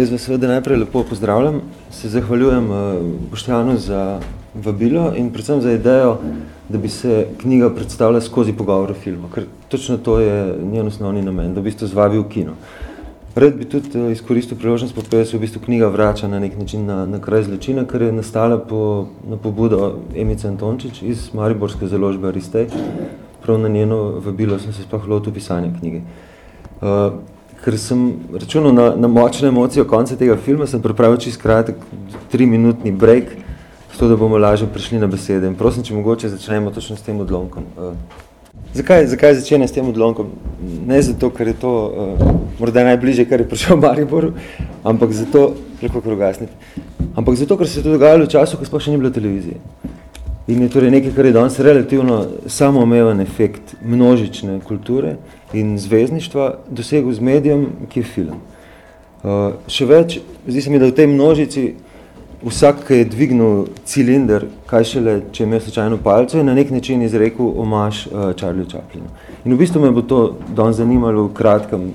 Jaz vas seveda najprej lepo pozdravljam, se zahvaljujem Boštjanu za vabilo in predvsem za idejo, da bi se knjiga predstavila skozi pogovor o filmu, ker točno to je njen osnovni namen, da v bistvu zvabi v kino. Red bi tudi uh, izkoristil priložnost, pa se v bistvu knjiga vrača na nek način na, na kraj zločina, ker je nastala po, na pobudo Emice Antončič iz Mariborske založbe Aristej. Prav na njeno vabilo sem se sploh lotil pisanja knjige. Uh, ker sem računal na, na močne emocije konca tega filma, sem pripravil čist kratek tri minutni break, zato da bomo lažje prišli na besede. In prosim, če mogoče začnemo točno s tem odlomkom. Uh, zakaj, zakaj začne s tem odlomkom? Ne zato, ker je to uh, morda najbližje, kar je prišel v Mariboru, ampak zato, preko krogasniti, ampak zato, ker se je to dogajalo v času, ko sploh še ni bilo televizije. In je torej nekaj, kar je danes relativno samoomeven efekt množične kulture in zvezdništva dosegel z medijem, ki je film. Uh, še več, zdi se mi, da v tej množici vsak, ki je dvignil cilinder, kaj šele, če je imel slučajno palco, je na nek način izrekel omaž uh, Charlie Chaplinu. In v bistvu me bo to danes zanimalo v kratkem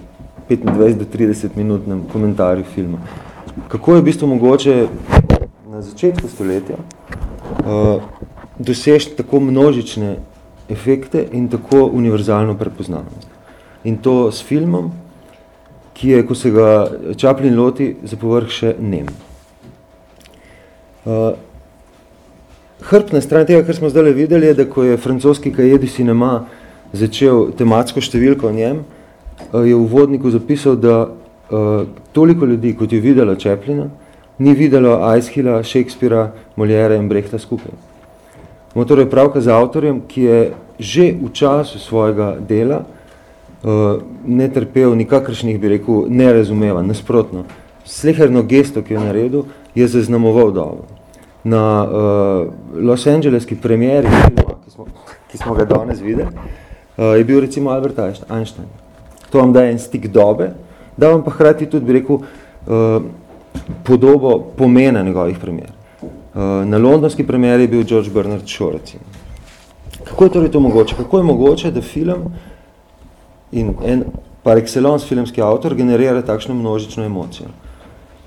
25 do 30 minutnem komentarju filma. Kako je v bistvu mogoče na začetku stoletja uh, doseči tako množične efekte in tako univerzalno prepoznavnost. In to s filmom, ki je, ko se ga Chaplin loti, za povrh še nem. Uh, hrbtna stran tega, kar smo zdaj videli, je, da ko je francoski kajedi cinema začel tematsko številko o njem, uh, je v vodniku zapisal, da uh, toliko ljudi, kot je videla Chaplina, ni videlo Eichhila, Shakespearea, Moliera in Brehta skupaj. Imamo torej pravka z avtorjem, ki je že v času svojega dela uh, ne trpel nikakršnih, bi rekel, nerazumeva, nasprotno. Sleherno gesto, ki je naredil, je zaznamoval dobro na uh, Los Angeleski premieri, ki smo, ki smo ga danes videli, uh, je bil recimo Albert Einstein. To vam daje en stik dobe, da vam pa hrati tudi, bi rekel, uh, podobo pomena njegovih premier. Uh, na londonski premieri je bil George Bernard Shaw, recimo. Kako je torej to mogoče? Kako je mogoče, da film in en par excellence filmski avtor generira takšno množično emocijo?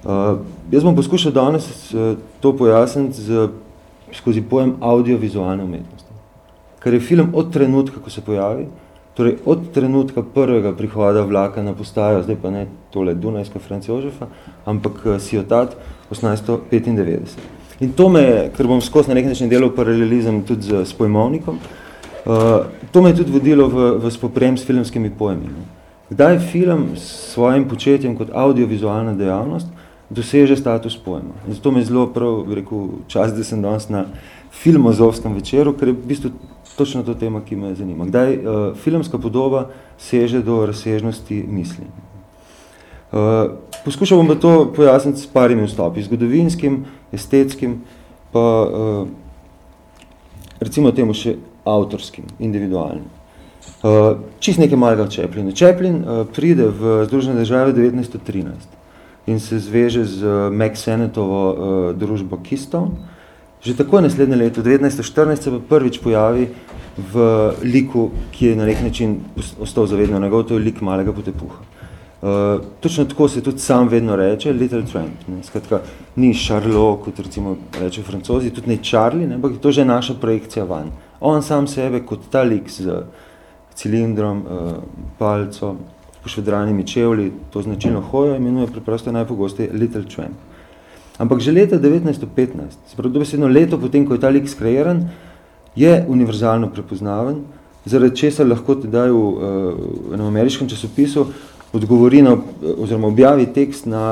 Uh, jaz bom poskušal danes uh, to pojasniti z, skozi pojem audiovizualne umetnosti. Ker je film od trenutka, ko se pojavi, torej od trenutka prvega prihoda vlaka na postajo, zdaj pa ne tole Dunajska Franci Ožefa, ampak Siotat 1895. In to me ker bom skozi na nek način delal paralelizem tudi z, s pojmovnikom, uh, to me je tudi vodilo v, v spoprem s filmskimi pojmi. Kdaj film s svojim početjem kot audiovizualna dejavnost doseže status pojma. In zato mi je zelo prav rekel, čas, da sem danes na filmozovskem večeru, ker je v bistvu točno to tema, ki me zanima. Kdaj uh, filmska podoba seže do razsežnosti misli. Uh, poskušal bom to pojasniti s parimi vstopi, zgodovinskim, estetskim, pa uh, recimo temu še avtorskim, individualnim. Uh, čist nekaj malega Čeplina. Čeplin uh, pride v Združene države 1913 in se zveže z Mac Senetovo družbo Keystone. Že tako naslednje leto, 1914, se pa prvič pojavi v liku, ki je na nek način ostal zavedno njegov, to je lik malega potepuha. Uh, točno tako se tudi sam vedno reče, Little Tramp. Ne? Skratka, ni Charlot, kot recimo reče francozi, tudi ne Charlie, ne? ampak to že naša projekcija van. On sam sebe kot ta lik z cilindrom, uh, palco, pošvedranimi čevli, to značilno hojo imenuje preprosto najpogosteje Little Tramp. Ampak že leta 1915, se pravi dobesedno leto potem, ko je ta lik skreiran, je univerzalno prepoznaven, zaradi česa lahko tedaj v, v enem ameriškem časopisu odgovori na, oziroma objavi tekst na,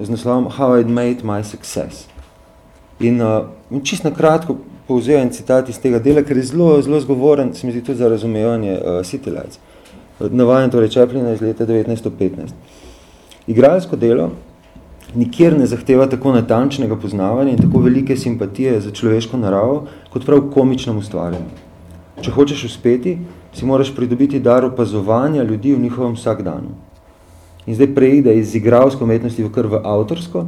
z naslovom How I made my success. In, in čist na kratko povzel en citat iz tega dela, ker je zelo, zelo zgovoren, se mi zdi tudi za razumevanje uh, City Lights navajen torej Chaplina iz leta 1915. Igralsko delo nikjer ne zahteva tako natančnega poznavanja in tako velike simpatije za človeško naravo, kot prav komičnem ustvarjanju. Če hočeš uspeti, si moraš pridobiti dar opazovanja ljudi v njihovem vsakdanu. In zdaj preide iz igralsko umetnosti v kar v avtorsko,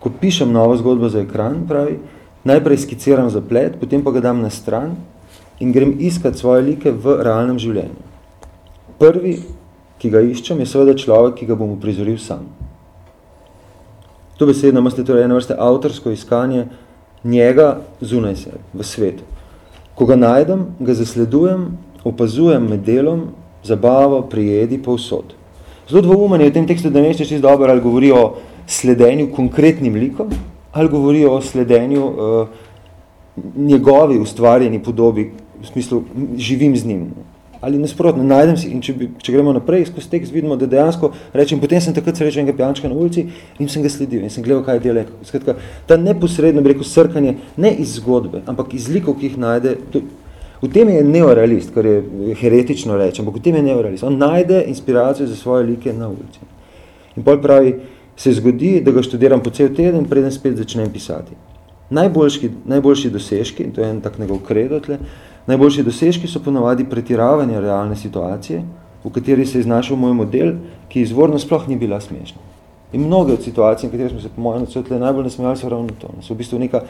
ko pišem novo zgodbo za ekran, pravi, najprej skiciram zaplet, potem pa ga dam na stran in grem iskat svoje like v realnem življenju prvi, ki ga iščem, je seveda človek, ki ga bom uprizoril sam. To besedno imate torej ena vrste avtorsko iskanje njega zunaj sebe, v svetu. Ko ga najdem, ga zasledujem, opazujem med delom, zabavo, prijedi, povsod. Zelo dvoumen je v tem tekstu, da ne veš, čisto dobro, ali govori o sledenju konkretnim likom, ali govori o sledenju uh, njegovi ustvarjeni podobi, v smislu, živim z njim. Ali nasprotno, najdem si, in če, bi, če gremo naprej skozi tekst, vidimo, da dejansko rečem, potem sem takrat srečen enega pijančka na ulici in sem ga sledil in sem gledal, kaj dela. Skratka, ta neposredno, bi rekel, srkanje, ne iz zgodbe, ampak iz likov, ki jih najde, to, v tem je neorealist, kar je heretično reči, ampak v tem je neorealist. On najde inspiracijo za svoje like na ulici. In pol pravi, se zgodi, da ga študiram po cel teden, preden spet začnem pisati. Najboljši, najboljši dosežki, to je en tak njegov kredo tle, najboljši dosežki so ponavadi pretiravanje realne situacije, v kateri se je znašel moj model, ki izvorno sploh ni bila smešna. In mnoge od situacij, v kateri smo se po mojem odsvetle najbolj nasmejali, so ravno to. So v bistvu neka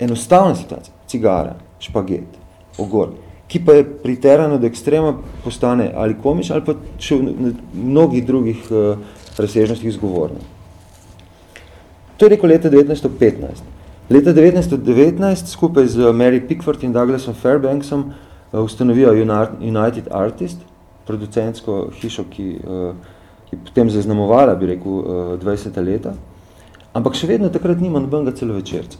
enostavna situacija. Cigara, špaget, ogor, ki pa je priterano do ekstrema postane ali komič, ali pa še v mnogih drugih uh, razsežnostih zgovorno. To je rekel leta 1915. Leta 1919 skupaj z Mary Pickford in Douglasom Fairbanksom uh, ustanovijo United Artist, producentsko hišo, ki, uh, ki potem zaznamovala, bi rekel, uh, 20 leta. Ampak še vedno takrat nima nobenega celovečerca.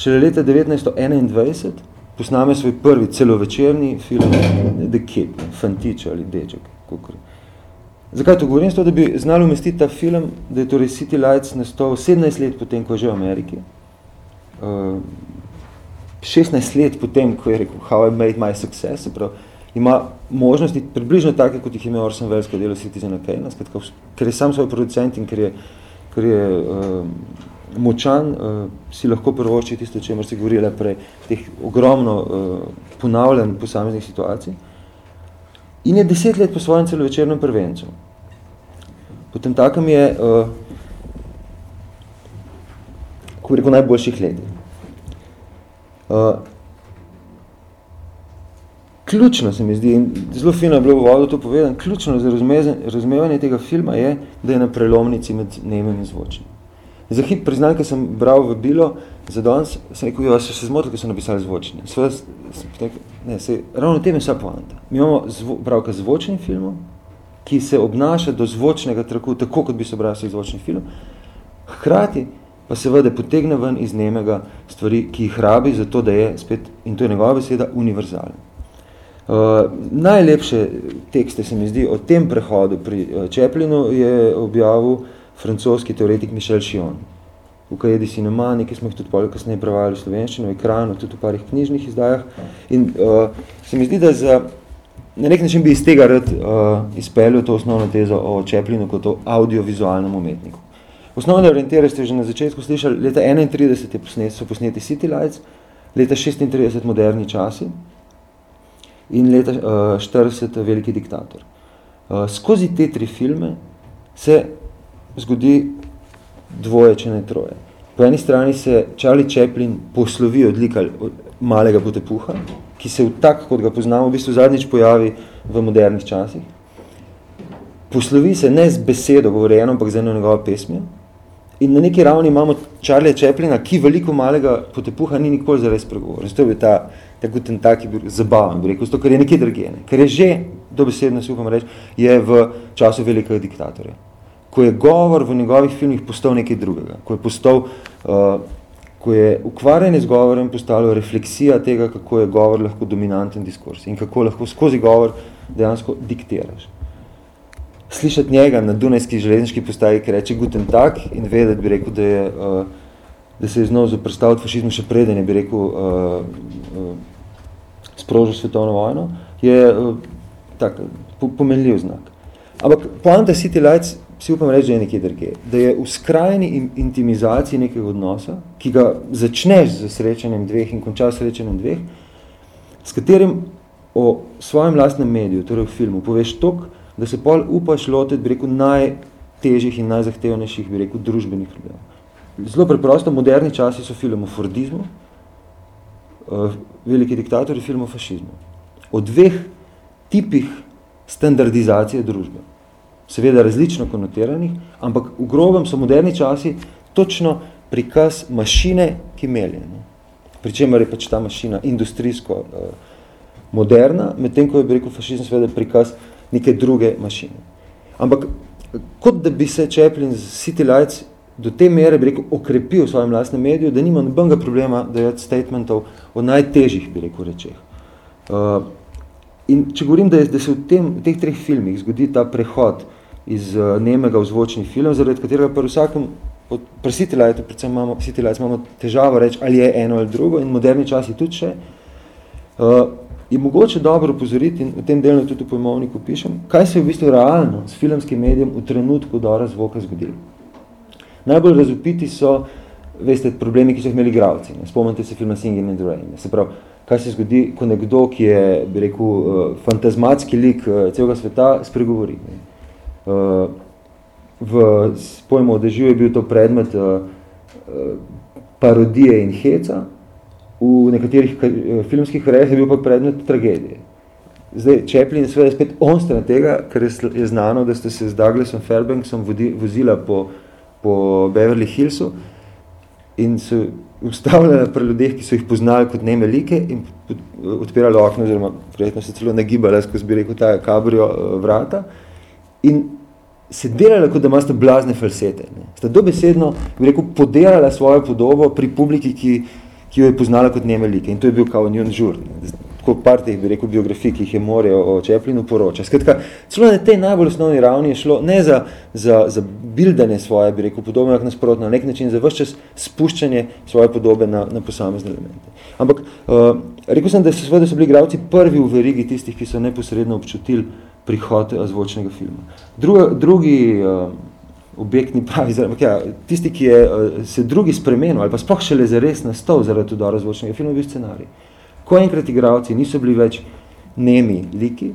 Šele leta 1921 posname svoj prvi celovečerni film The Kid, Fantič ali Deček. Kukor. Zakaj to govorim? Zato, da bi znali umestiti ta film, da je torej City Lights nastal 17 let potem, ko je že v Ameriki. Uh, 16 let potem, ko je rekel How I Made My Success, prav, ima možnosti približno take, kot jih ima Orson Welles, ko delo Citizen Kane, ker je sam svoj producent in ker je, ker je uh, močan, uh, si lahko prvoči tisto, o čemer se govorila prej, teh ogromno uh, ponavljanj posameznih situacij. In je deset let po svojem celovečernem prvencu. Potem takem je, uh, ko rekel, najboljših let. Uh, ključno se mi zdi, in zelo fino je bilo v to povedan, ključno za razumevanje tega filma je, da je na prelomnici med nemem in zvočnim. Za hip priznam, ker sem bral v bilo, za danes sem rekel, jo, se še zmotil, ker so napisali zvočni. Sveda, ne, se, ravno tem je vsa poanta. Mi imamo zvo, pravka zvočni film, ki se obnaša do zvočnega traku, tako kot bi se obrazil zvočni film, hkrati pa seveda potegne ven iz nemega stvari, ki jih rabi, zato da je spet, in to je njegova beseda, univerzalen. Uh, najlepše tekste se mi zdi o tem prehodu pri uh, Čeplinu je objavil francoski teoretik Michel Chion. V Kajedi Cinema, nekaj smo jih tudi pol kasneje prevajali v slovenščino, v ekranu, tudi v parih knjižnih izdajah. In uh, se mi zdi, da za, na nek način bi iz tega rad uh, izpeljal to osnovno tezo o Čeplinu kot o audiovizualnem umetniku. Osnovne orientere ste že na začetku slišali, leta 31 je posnet, so posneti City Lights, leta 36 moderni časi in leta uh, 40 veliki diktator. Uh, skozi te tri filme se zgodi dvoje, če ne troje. Po eni strani se Charlie Chaplin poslovi od lika malega potepuha, ki se v tak, kot ga poznamo, v bistvu zadnjič pojavi v modernih časih. Poslovi se ne z besedo govorjeno, ampak z eno njegovo pesmijo. In na neki ravni imamo Charlie Chaplina, ki veliko malega potepuha ni nikoli zares pregovoril. Zato je ta, tako ten tak, ki bi zabaven, bi rekel, zato, ker je nekje drgene. Ker je že, dobesedno si upam reči, je v času velikega diktatorja ko je govor v njegovih filmih postal nekaj drugega, ko je postal, uh, ko je ukvarjanje z govorem postalo refleksija tega, kako je govor lahko dominanten diskurs in kako lahko skozi govor dejansko diktiraš. Slišati njega na Dunajski železniški postaji, ki reče guten tak in vedeti, bi rekel, da, je, uh, da se je znov zaprstaviti fašizmu še preden je, bi rekel, uh, uh, sprožil svetovno vojno, je uh, tak, po, pomenljiv znak. Ampak poanta City Lights si upam reči, da je nekje drugje. Da je v skrajni intimizaciji nekega odnosa, ki ga začneš z srečanjem dveh in končaš srečanjem dveh, s katerim o svojem lastnem mediju, torej v filmu, poveš tok, da se pol upaš loteti, bi rekel, najtežjih in najzahtevnejših, bi rekel, družbenih problemov. Zelo preprosto, moderni časi so film o Fordizmu, uh, veliki diktatori film o fašizmu. O dveh tipih standardizacije družbe seveda različno konotiranih, ampak v grobem so moderni časi točno prikaz mašine, ki melje. Ne. Pričemer je pač ta mašina industrijsko uh, moderna, medtem ko je bi rekel fašizem seveda prikaz neke druge mašine. Ampak kot da bi se Chaplin z City Lights do te mere bi rekel okrepil v svojem lastnem mediju, da nima nobenega problema dajati statementov o najtežjih bi rekel rečeh. Uh, in če govorim, da, je, da se v, tem, v teh treh filmih zgodi ta prehod iz uh, nemega v zvočni film, zaradi katerega pa vsakem od Lightu, predvsem imamo, Lights, imamo težavo reči, ali je eno ali drugo in moderni časi tudi še, uh, je mogoče dobro upozoriti, in v tem delu tudi v pojmovniku pišem, kaj se je v bistvu realno s filmskim medijem v trenutku dora zvoka zgodilo. Najbolj razupiti so, veste, problemi, ki so imeli igravci. Ne? Spomnite se filma Singing in the Rain. Se pravi, kaj se zgodi, ko nekdo, ki je, bi rekel, uh, fantazmatski lik celega sveta, spregovori. Ne? Uh, v pojmu odežju je bil to predmet uh, parodije in heca, v nekaterih filmskih rejah je bil pa predmet tragedije. Zdaj, Chaplin je seveda spet on stran tega, ker je znano, da ste se z Douglasom Fairbanksom vozila po, po Beverly Hillsu in so ustavljali pri ljudeh, ki so jih poznali kot neme like in odpirali okno, oziroma prijetno se celo nagibali, skozi bi rekel ta kabrio vrata. In se delala, kot da imate blazne falsete. Ne. Sta dobesedno, bi rekel, podelala svojo podobo pri publiki, ki, ki jo je poznala kot njeme like. In to je bil kao njun žur. Ne. Tako par teh, bi rekel, biografij, ki jih je more o Čeplinu poroča. Skratka, celo na tej najbolj osnovni ravni je šlo ne za, za, za bildanje svoje, bi rekel, podobno, jak nasprotno, na nek način za vse čas spuščanje svoje podobe na, na posamezne elemente. Ampak, uh, rekel sem, da so, da so bili igravci prvi v verigi tistih, ki so neposredno občutili prihod eh, zvočnega filma. Druga, drugi uh, objekt ni pravi, zaradi, ja, tisti, ki je uh, se drugi spremenil ali pa sploh šele zares nastal zaradi udora zvočnega filma, bil scenarij. Ko enkrat igravci niso bili več nemi liki,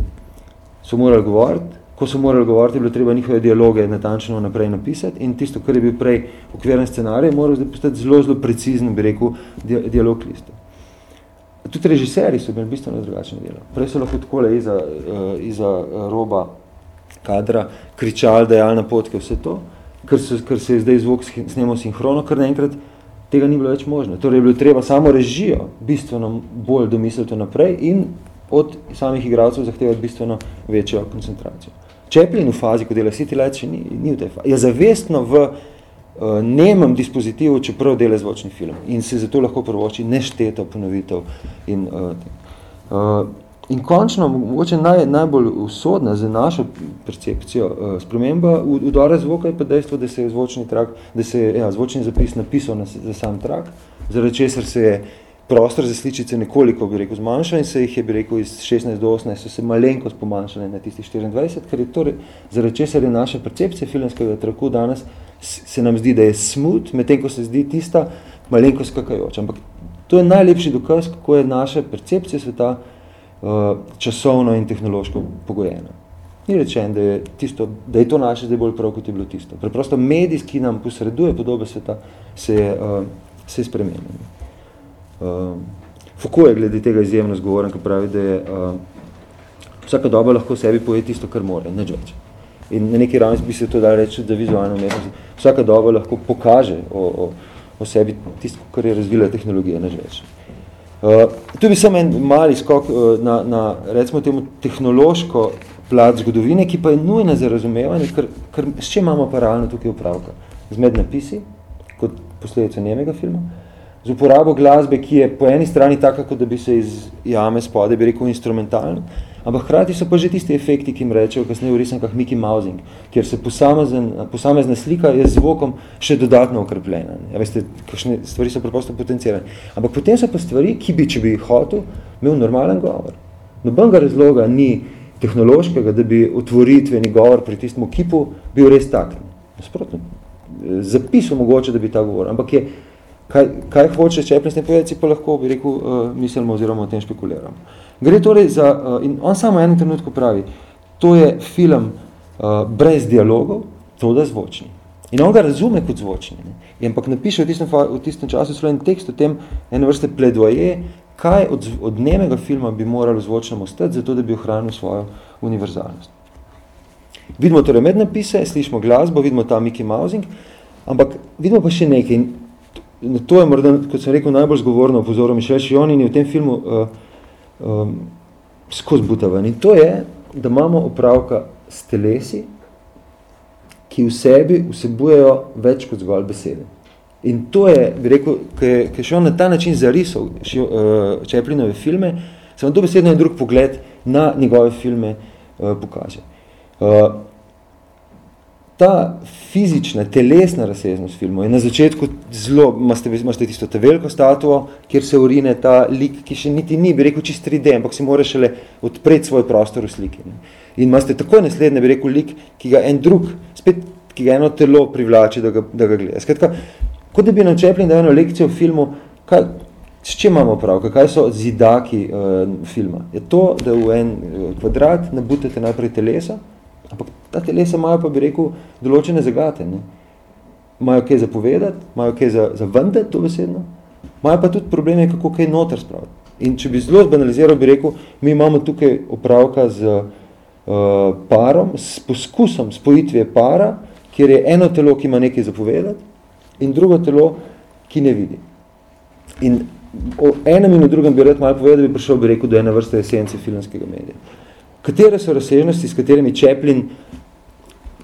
so morali govoriti, ko so morali govoriti, je bilo treba njihove dialoge natančno naprej napisati in tisto, kar je bil prej okviren scenarij, moral zdaj postati zelo, zelo precizno, bi rekel, dialog listov. Tudi režiserji so imeli bistveno drugačno delo. Prej so lahko takole iza, uh, iza uh, roba kadra kričali, dejali na potke vse to, ker, so, ker se je zdaj zvok snemal sinhrono, ker naenkrat tega ni bilo več možno. Torej je bilo treba samo režijo bistveno bolj domisliti naprej in od samih igralcev zahtevati bistveno večjo koncentracijo. Chaplin v fazi, ko dela City Lights, še ni, ni v tej fazi. Je zavestno v uh, nemam dispozitivu, čeprav dela zvočni film in se zato lahko prvoči nešteto ponovitev. In, uh, in končno, mogoče naj, najbolj usodna za našo percepcijo uh, sprememba udora zvoka je pa dejstvo, da se je zvočni, trak, da se je ja, zvočni zapis napisal na, za sam trak, zaradi česar se je prostor za sličice nekoliko, bi rekel, zmanjšal in se jih je, bi rekel, iz 16 do 18 so se malenko spomanjšali na tistih 24, ker je torej, zaradi česar je naša percepcija filmskega traku danes se nam zdi, da je smut, medtem ko se zdi tista malenko skakajoča. Ampak to je najlepši dokaz, kako je naša percepcija sveta uh, časovno in tehnološko pogojena. Ni rečen, da je, tisto, da je to naše zdaj bolj prav, kot je bilo tisto. Preprosto medij, ki nam posreduje podobe sveta, se je, uh, se je spremenil. Uh, Foucault je glede tega izjemno zgovoren, ki pravi, da je uh, vsaka doba lahko sebi poje tisto, kar more, neč več. In na neki ravni bi se to dali reči, da vizualno umetnost vsaka doba lahko pokaže o, o, o sebi tisto, kar je razvila tehnologija, neč več. Uh, tu bi samo en mali skok uh, na, na, recimo temu, tehnološko plat zgodovine, ki pa je nujna za razumevanje, ker, ker s čem imamo pa realno tukaj upravka? Z mednapisi, kot posledica njemega filma, z uporabo glasbe, ki je po eni strani taka, kot da bi se iz jame spode, bi rekel, instrumentalno, Ampak hkrati so pa že tisti efekti, ki jim rečejo kasneje v resnikah Mickey Mousing, kjer se posamezen, posamezna slika je z zvokom še dodatno okrepljena. Ja, veste, kakšne stvari so preprosto potencijalne. Ampak potem so pa stvari, ki bi, če bi jih hotel, imel normalen govor. Nobenega razloga ni tehnološkega, da bi otvoritveni govor pri tistem kipu bil res tak. Nasprotno, zapis mogoče, da bi ta govor. Ampak je, kaj, kaj hoče Chaplin s tem povedati, pa lahko bi rekel, uh, mislimo oziroma o tem špekuliramo. Gre torej za, uh, in on samo enem trenutku pravi, to je film uh, brez dialogov, to da zvočni. In on ga razume kot zvočni. Ne? In ampak napiše v tistem, v tistem času svojen tekst o tem ene vrste pledvoje, kaj od, od nemega filma bi moralo zvočno ostati, zato da bi ohranil svojo univerzalnost. Vidimo torej mednapise, slišimo glasbo, vidimo ta Mickey Mousing, Ampak vidimo pa še nekaj. In to je morda, kot sem rekel, najbolj zgovorno opozoril Mišel Šion in v tem filmu uh, um, skozi butavan. In to je, da imamo opravka s telesi, ki v sebi vsebujejo več kot zgolj besede. In to je, bi rekel, ki je, je še on na ta način zarisal uh, Čeplinove filme, se vam dobesedno en drug pogled na njegove filme uh, pokaže. Uh, ta fizična, telesna razsežnost filmov je na začetku zelo, imate, imate tisto te veliko statuo, kjer se urine ta lik, ki še niti ni, bi rekel, čist 3D, ampak si mora šele odpreti svoj prostor v sliki. Ne. In imate takoj naslednje, bi rekel, lik, ki ga en drug, spet, ki ga eno telo privlači, da ga, da ga gleda. Skratka, kot da bi nam Čeplin dal eno lekcijo v filmu, kaj, s čem imamo prav, kaj so zidaki uh, filma? Je to, da v en uh, kvadrat nabutete najprej telesa, Ampak ta telesa imajo pa, bi rekel, določene zagate. Ne? Imajo kaj zapovedati, imajo kaj za, za vendeti to besedno, imajo pa tudi probleme, kako kaj noter spraviti. In če bi zelo zbanaliziral, bi rekel, mi imamo tukaj opravka z uh, parom, s poskusom spojitve para, kjer je eno telo, ki ima nekaj zapovedati in drugo telo, ki ne vidi. In o enem in o drugem bi rad malo povedal, da bi prišel, bi rekel, do ene vrste esence filmskega medija katere so razsežnosti, s katerimi Čeplin,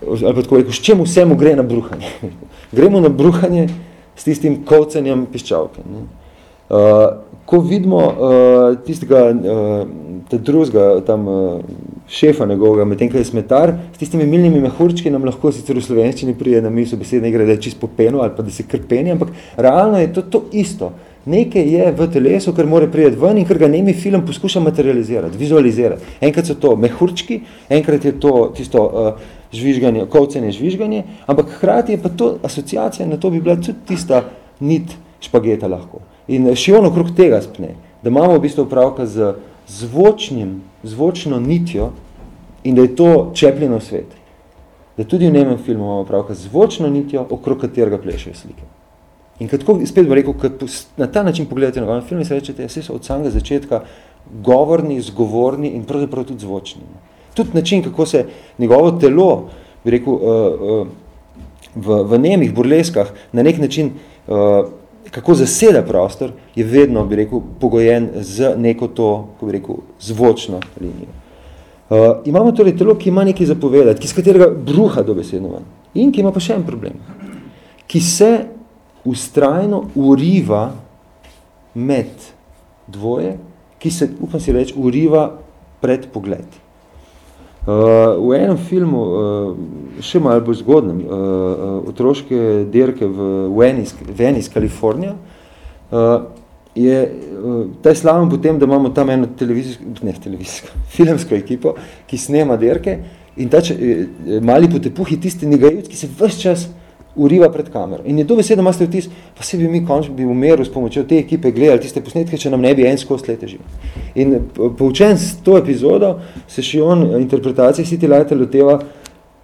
ali pa tako rekel, s čemu vsemu gre na bruhanje. Gremo na bruhanje s tistim kovcanjem piščavke. Ne. Uh, ko vidimo uh, tistega, uh, drugega tam uh, šefa njegovega, medtem kaj je smetar, s tistimi milnimi mehurčki nam lahko sicer v slovenščini prije na mislu besedne igre, da je čist popeno ali pa da se krpeni, ampak realno je to, to isto nekaj je v telesu, kar mora prijeti ven in kar ga nemi film poskuša materializirati, vizualizirati. Enkrat so to mehurčki, enkrat je to tisto uh, žvižganje, kovcenje žvižganje, ampak hkrati je pa to asociacija, na to bi bila tudi tista nit špageta lahko. In še on okrog tega spne, da imamo v bistvu upravka z zvočnim, zvočno nitjo in da je to čepljeno svet. Da tudi v nemem filmu imamo upravka z zvočno nitjo, okrog katerega plešejo slike. In kad tako spet bo rekel, kad na ta način pogledate na film in se rečete, jaz so od samega začetka govorni, zgovorni in pravzaprav tudi zvočni. Tudi način, kako se njegovo telo, bi rekel, uh, uh, v, v nemih burleskah na nek način, uh, kako zaseda prostor, je vedno, bi rekel, pogojen z neko to, ko bi rekel, zvočno linijo. Uh, imamo torej telo, ki ima nekaj zapovedati, ki z katerega bruha dobesedno ven. In ki ima pa še en problem, ki se ustrajno uriva med dvoje, ki se, upam si reči, uriva pred pogled. Uh, v enem filmu, uh, še malo bolj zgodnem, uh, uh, otroške derke v Venice, Venice Kalifornija, uh, je uh, ta slaven potem, da imamo tam eno televizijsko, ne televizijsko, filmsko ekipo, ki snema derke in ta če, mali potepuh je tisti negajoč, ki se vse čas uriva pred kamero. In je to besedo, imate vtis, pa se bi mi končno bi umeril s pomočjo te ekipe gledali tiste posnetke, če nam ne bi en skost lete živo. In poučen s to epizodo se še on interpretacije City Lighter loteva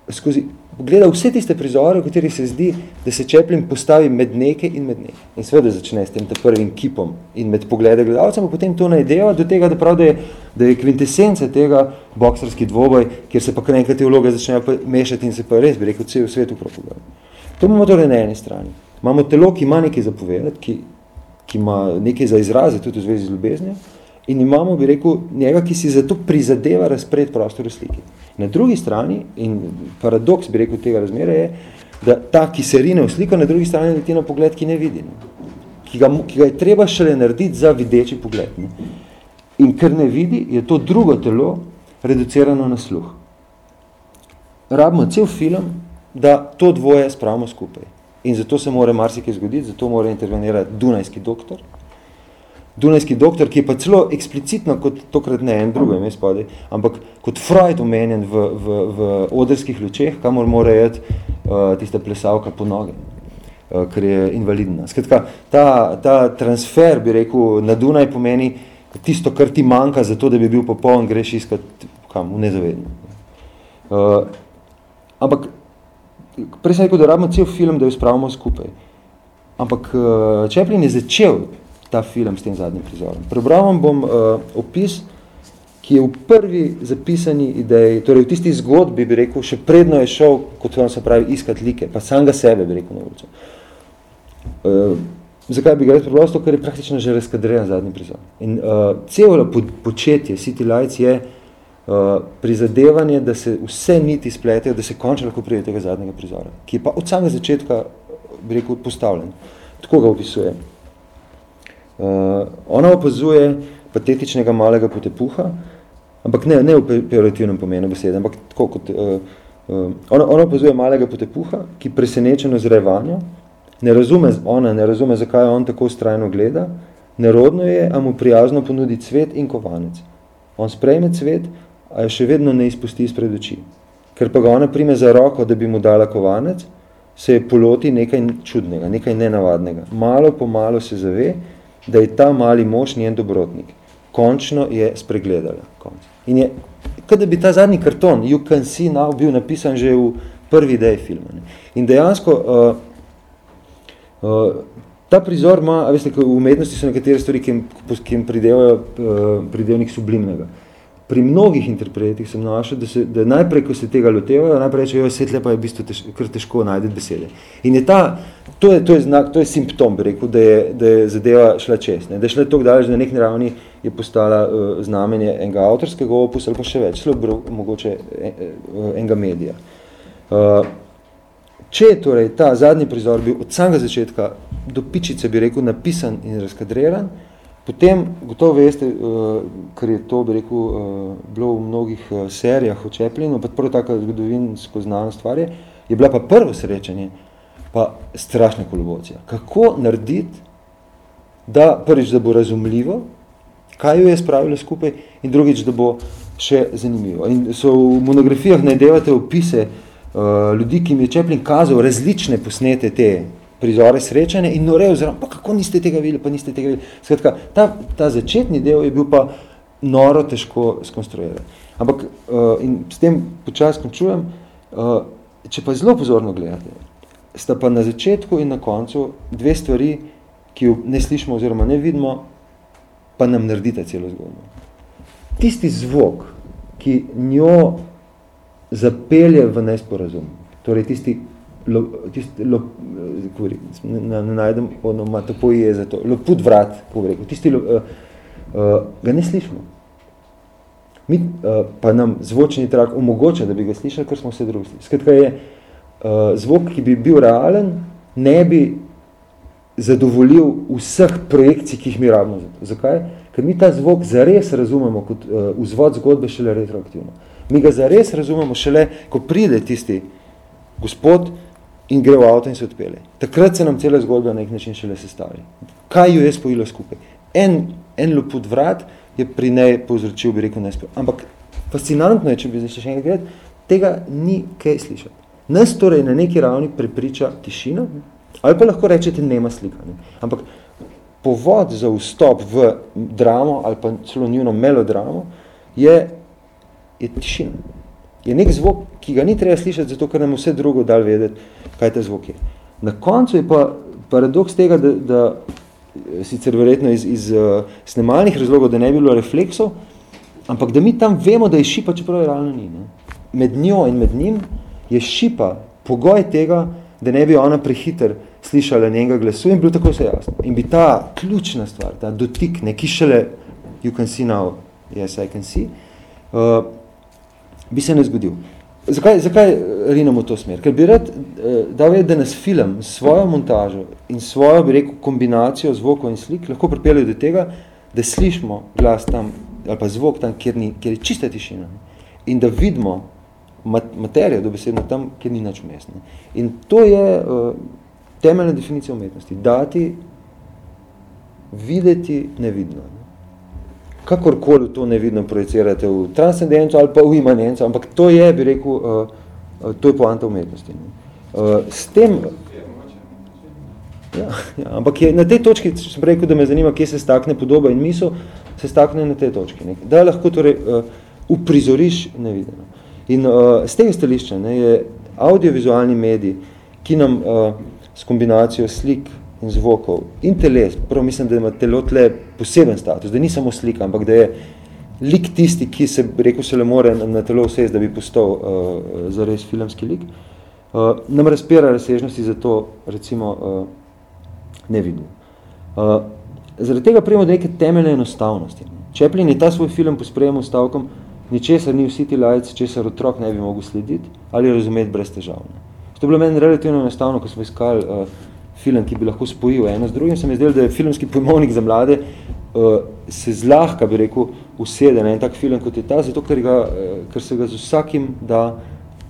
skozi, gleda vse tiste prizore, v katerih se zdi, da se Čeplin postavi med nekaj in med nekaj. In seveda začne s tem te prvim kipom in med poglede gledalcem, pa potem to najdeva do tega, da prav, da je, da je kvintesence tega boksarski dvoboj, kjer se pa kar enkrat te vloge začnejo mešati in se pa res, bi rekel, cel svet v propogledu. To imamo torej na eni strani. Imamo telo, ki ima nekaj za povedati, ki, ki ima nekaj za izraze, tudi v zvezi z ljubeznijo, in imamo, bi rekel, njega, ki si zato prizadeva razpred prostor v sliki. Na drugi strani, in paradoks, bi rekel, tega razmere je, da ta, ki se rine v sliko, na drugi strani leti na pogled, ki ne vidi. Ne? Ki, ga, ki ga je treba šele narediti za videči pogled. Ne? In ker ne vidi, je to drugo telo reducirano na sluh. Rabimo cel film, da to dvoje spravimo skupaj. In zato se mora marsikaj zgoditi, zato mora intervenirati Dunajski doktor. Dunajski doktor, ki je pa celo eksplicitno, kot tokrat ne en drugo ime spade, ampak kot Freud omenjen v, v, v odrskih lučeh, kamor mora jeti uh, tista plesavka po noge, uh, ker je invalidna. Skratka, ta, ta transfer, bi rekel, na Dunaj pomeni tisto, kar ti manjka za to, da bi bil popoln, greš iskati kam, v nezavedno. Uh, ampak prej sem rekel, da rabimo cel film, da jo spravimo skupaj. Ampak uh, Chaplin je začel ta film s tem zadnjim prizorom. Prebral vam bom uh, opis, ki je v prvi zapisani ideji, torej v tisti zgodbi, bi rekel, še predno je šel, kot vam se pravi, iskat like, pa sam ga sebe, bi rekel, na ulico. Uh, zakaj bi ga rekel preprosto? Ker je praktično že razkadrejan zadnji prizor. In uh, celo početje City Lights je uh, prizadevanje, da se vse niti spletejo, da se končno lahko prije tega zadnjega prizora, ki je pa od samega začetka, bi rekel, postavljen. Tako ga opisuje. Uh, ona opazuje patetičnega malega potepuha, ampak ne, ne v pejorativnem pomenu besede, ampak tako kot, uh, uh, ona, ona opazuje malega potepuha, ki presenečeno zre vanjo, ne razume, ona ne razume, zakaj on tako strajno gleda, nerodno je, a mu prijazno ponudi cvet in kovanec. On sprejme cvet, a jo še vedno ne izpusti izpred oči. Ker pa ga ona prime za roko, da bi mu dala kovanec, se je poloti nekaj čudnega, nekaj nenavadnega. Malo po malo se zave, da je ta mali mož njen dobrotnik. Končno je spregledala. In je, kot da bi ta zadnji karton, You Can See Now, bil napisan že v prvi ideji filma. Ne. In dejansko uh, uh, ta prizor ima, a veste, v umetnosti so nekatere stvari, ki jim, ki jim pridevajo uh, pridevnik sublimnega. Pri mnogih interpretih sem našel, da, se, da najprej, ko se tega lotevajo, najprej rečejo, jo svetle pa je v bistvu tež, kar težko najti besede. In je ta, to je, to je znak, to je simptom, bi rekel, da je, da je zadeva šla čez. Ne? Da je šla toliko daleč, da na nek ravni je postala uh, znamenje enega avtorskega opusa ali pa še več, celo mogoče en, uh, enega medija. Uh, če je torej ta zadnji prizor bil od samega začetka do pičice, bi rekel, napisan in razkadreran, potem gotovo veste, uh, ker je to, bi rekel, uh, bilo v mnogih uh, serijah o Čeplinu, pa prvo tako zgodovinsko znano stvar je, je bila pa prvo srečanje, pa strašna kolobocija. Kako narediti, da prvič, da bo razumljivo, kaj jo je spravilo skupaj in drugič, da bo še zanimivo. In so v monografijah najdevate opise uh, ljudi, ki mi je Čeplin kazal različne posnete te prizore srečanja in norejo oziroma, pa kako niste tega videli, pa niste tega videli. Skratka, ta, ta začetni del je bil pa noro težko skonstruirati. Ampak, uh, in s tem počas končujem, uh, če pa zelo pozorno gledate, sta pa na začetku in na koncu dve stvari, ki jo ne slišimo oziroma ne vidimo, pa nam naredite celo zgodbo. Tisti zvok, ki njo zapelje v nesporazum, torej tisti, lo, tisti lo, kuri, ne, ne najdem onomatopoje za to, loput vrat, ko rekel, tisti, lo, uh, uh, ga ne slišimo. Mi, uh, pa nam zvočni trak omogoča, da bi ga slišali, ker smo vse drugi slišali. Skratka je, uh, zvok, ki bi bil realen, ne bi zadovoljil vseh projekcij, ki jih mi rabimo. Zakaj? Ker mi ta zvok zares razumemo kot uh, vzvod zgodbe šele retroaktivno. Mi ga zares razumemo šele, ko pride tisti gospod in gre v avto in se odpele. Takrat se nam cela zgodba na nek način šele sestavlja. Kaj jo je spojilo skupaj? En, en loput vrat je pri nej povzročil, bi rekel, nespoj. Ampak fascinantno je, če bi zdaj še enkrat gledati, tega ni kaj slišati. Nas torej na neki ravni prepriča tišina, Ali pa lahko rečete nema slika. Ne? Ampak povod za vstop v dramo ali pa celo njuno melodramo je, je tišina. Je nek zvok, ki ga ni treba slišati, zato ker nam vse drugo dal vedeti, kaj ta zvok je. Na koncu je pa paradoks tega, da, da sicer verjetno iz, iz uh, snemalnih razlogov, da ne bi bilo refleksov, ampak da mi tam vemo, da je šipa, čeprav je realno ni. Ne? Med njo in med njim je šipa pogoj tega, da ne bi ona prehiter slišala njenega glasu in bilo tako vse jasno. In bi ta ključna stvar, ta dotik, ne, ki šele you can see now, yes, I can see, uh, bi se ne zgodil. Zakaj, zakaj rinamo to smer? Ker bi rad uh, dal vedeti, da nas film s svojo montažo in svojo, bi rekel, kombinacijo zvokov in slik lahko pripeljajo do tega, da slišimo glas tam, ali pa zvok tam, kjer, ni, kjer je čista tišina. In da vidimo materijo dobesedno tam, kjer ni nič umestne. In to je uh, temeljna definicija umetnosti. Dati, videti nevidno. Kakorkoli to nevidno projecirate v transcendenco ali pa v imanenco, ampak to je, bi rekel, uh, uh, to je poanta umetnosti. Ne? Uh, s tem... Ja, ja, ampak je, na tej točki, sem rekel, da me zanima, kje se stakne podoba in misel, se stakne na tej točki. Ne? Da lahko torej uh, uprizoriš nevideno. In uh, z tega stališča ne, je audiovizualni medij, ki nam uh, s kombinacijo slik in zvokov in teles, prav mislim, da ima telo tle poseben status, da ni samo slika, ampak da je lik tisti, ki se, rekel se le more na, telo vsez, da bi postal uh, zares filmski lik. Uh, nam razpira razsežnosti za to, recimo, uh, ne vidim. Uh, zaradi tega prijemo do neke temeljne enostavnosti. Čeplin je ta svoj film posprejemil stavkom, ničesar ni vsi ti lajci, česar otrok ne bi mogel slediti ali razumeti brez težav. Ne. To je bilo meni relativno enostavno, ko smo iskali uh, film, ki bi lahko spojil eno z drugim. Se mi zdel, da je filmski pojmovnik za mlade uh, se zlahka, bi rekel, usede na en tak film, kot je ta, zato ker, ga, uh, ker se ga z vsakim da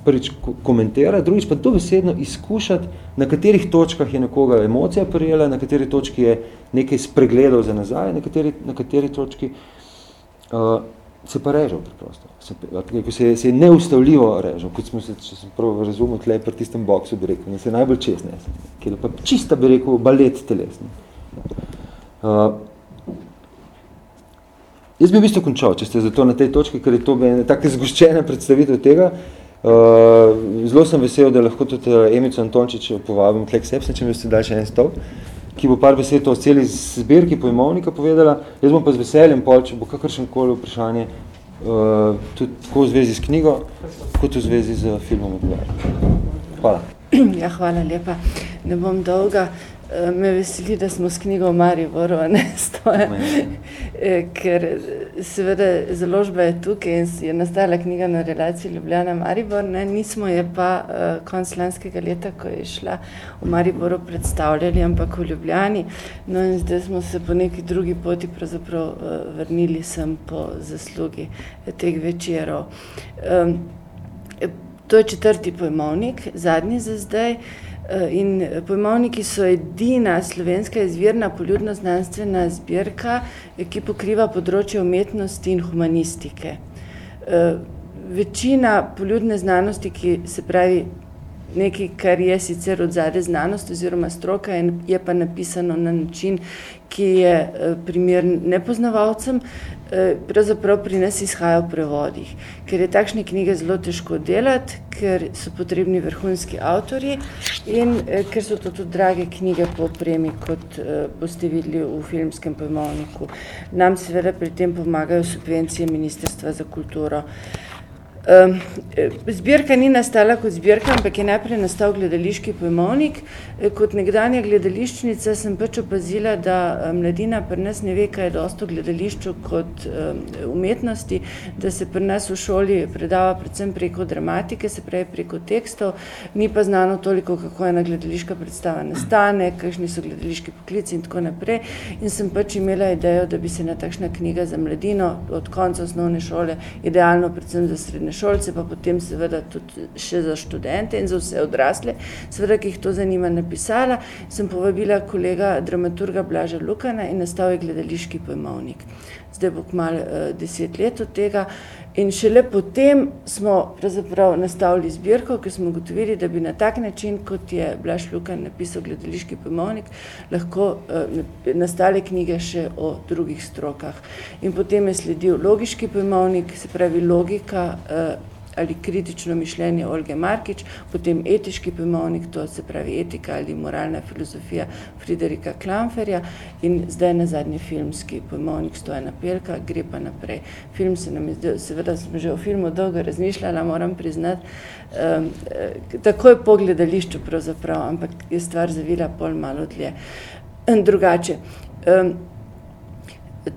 prvič komentira, drugič pa dobesedno izkušati, na katerih točkah je nekoga emocija prijela, na kateri točki je nekaj spregledal za nazaj, na kateri, na kateri točki uh, se pa režal preprosto. Se, se, se je neustavljivo režal, kot smo se, če sem prav razumel, tle pri tistem boksu bi rekel, ne, se najbolj čest, ne, ki je pa čista, bi rekel, balet telesni. Uh, jaz bi v bistvu končal, če ste zato na tej točki, ker je to tako zgoščena predstavitev tega, Uh, zelo sem vesel, da lahko tudi Emico Antončič povabim tlek sepsne, če mi ste dali še en stol, ki bo par besed o celi zbirki pojmovnika povedala. Jaz bom pa z veseljem pol, če bo kakršen koli vprašanje, uh, tudi tako v zvezi s knjigo, kot v zvezi z filmom odgovarjati. Hvala. Ja, hvala lepa. Ne bom dolga. Eh, me veseli, da smo s knjigo Mariboru, ne stoje, eh, ker seveda založba je tukaj in je nastala knjiga na relaciji Ljubljana-Maribor, ne, nismo je pa uh, konc lanskega leta, ko je šla v Mariboru predstavljali, ampak v Ljubljani, no in zdaj smo se po neki drugi poti pravzaprav uh, vrnili sem po zaslugi teh večerov. Um, to je četrti pojmovnik, zadnji za zdaj, uh, Eh, in pojmovniki so edina slovenska izvirna poljudno-znanstvena zbirka, ki pokriva področje umetnosti in humanistike. Eh, večina poljudne znanosti, ki se pravi nekaj, kar je sicer od zade znanost oziroma stroka, je pa napisano na način, ki je eh, primer nepoznavalcem, eh, pravzaprav pri nas izhaja v prevodih. Ker je takšne knjige zelo težko delati, ker so potrebni vrhunski avtori in eh, ker so to tudi drage knjige po opremi, kot boste videli v filmskem pojmovniku. Nam seveda pri tem pomagajo subvencije Ministrstva za kulturo. Um, zbirka ni nastala kot zbirka, ampak je najprej nastal gledališki pojmovnik. Kot nekdanja gledališčnica sem pač opazila, da e, mladina pri nas ne ve, kaj je dosto gledališču kot um, umetnosti, da se pri nas v šoli predava predvsem preko dramatike, se pravi preko tekstov, ni pa znano toliko, kako ena gledališka predstava nastane, kakšni so gledališki poklici in tako naprej. In sem pač imela idejo, da bi se na takšna knjiga za mladino od konca osnovne šole, idealno predvsem za srednje šolce, pa potem seveda tudi še za študente in za vse odrasle, seveda, ki jih to zanima, napisala. Sem povabila kolega dramaturga Blaža Lukana in nastal je gledališki pojmovnik. Zdaj bo kmalo uh, deset let od tega in šele potem smo pravzaprav nastavili zbirko, ker smo ugotovili, da bi na tak način, kot je Blaž Lukan napisal gledališki pojmovnik, lahko uh, nastale knjige še o drugih strokah. In potem je sledil logiški pojmovnik, se pravi logika uh, ali kritično mišljenje Olge Markič, potem etiški pojmovnik, to se pravi etika ali moralna filozofija Friderika Klamferja in zdaj na zadnji filmski pojmovnik Stojana Pelka, gre pa naprej. Film se nam je zdaj, seveda sem že o filmu dolgo razmišljala, moram priznati, um, takoj po gledališču pravzaprav, ampak je stvar zavila pol malo dlje. Drugače. Um,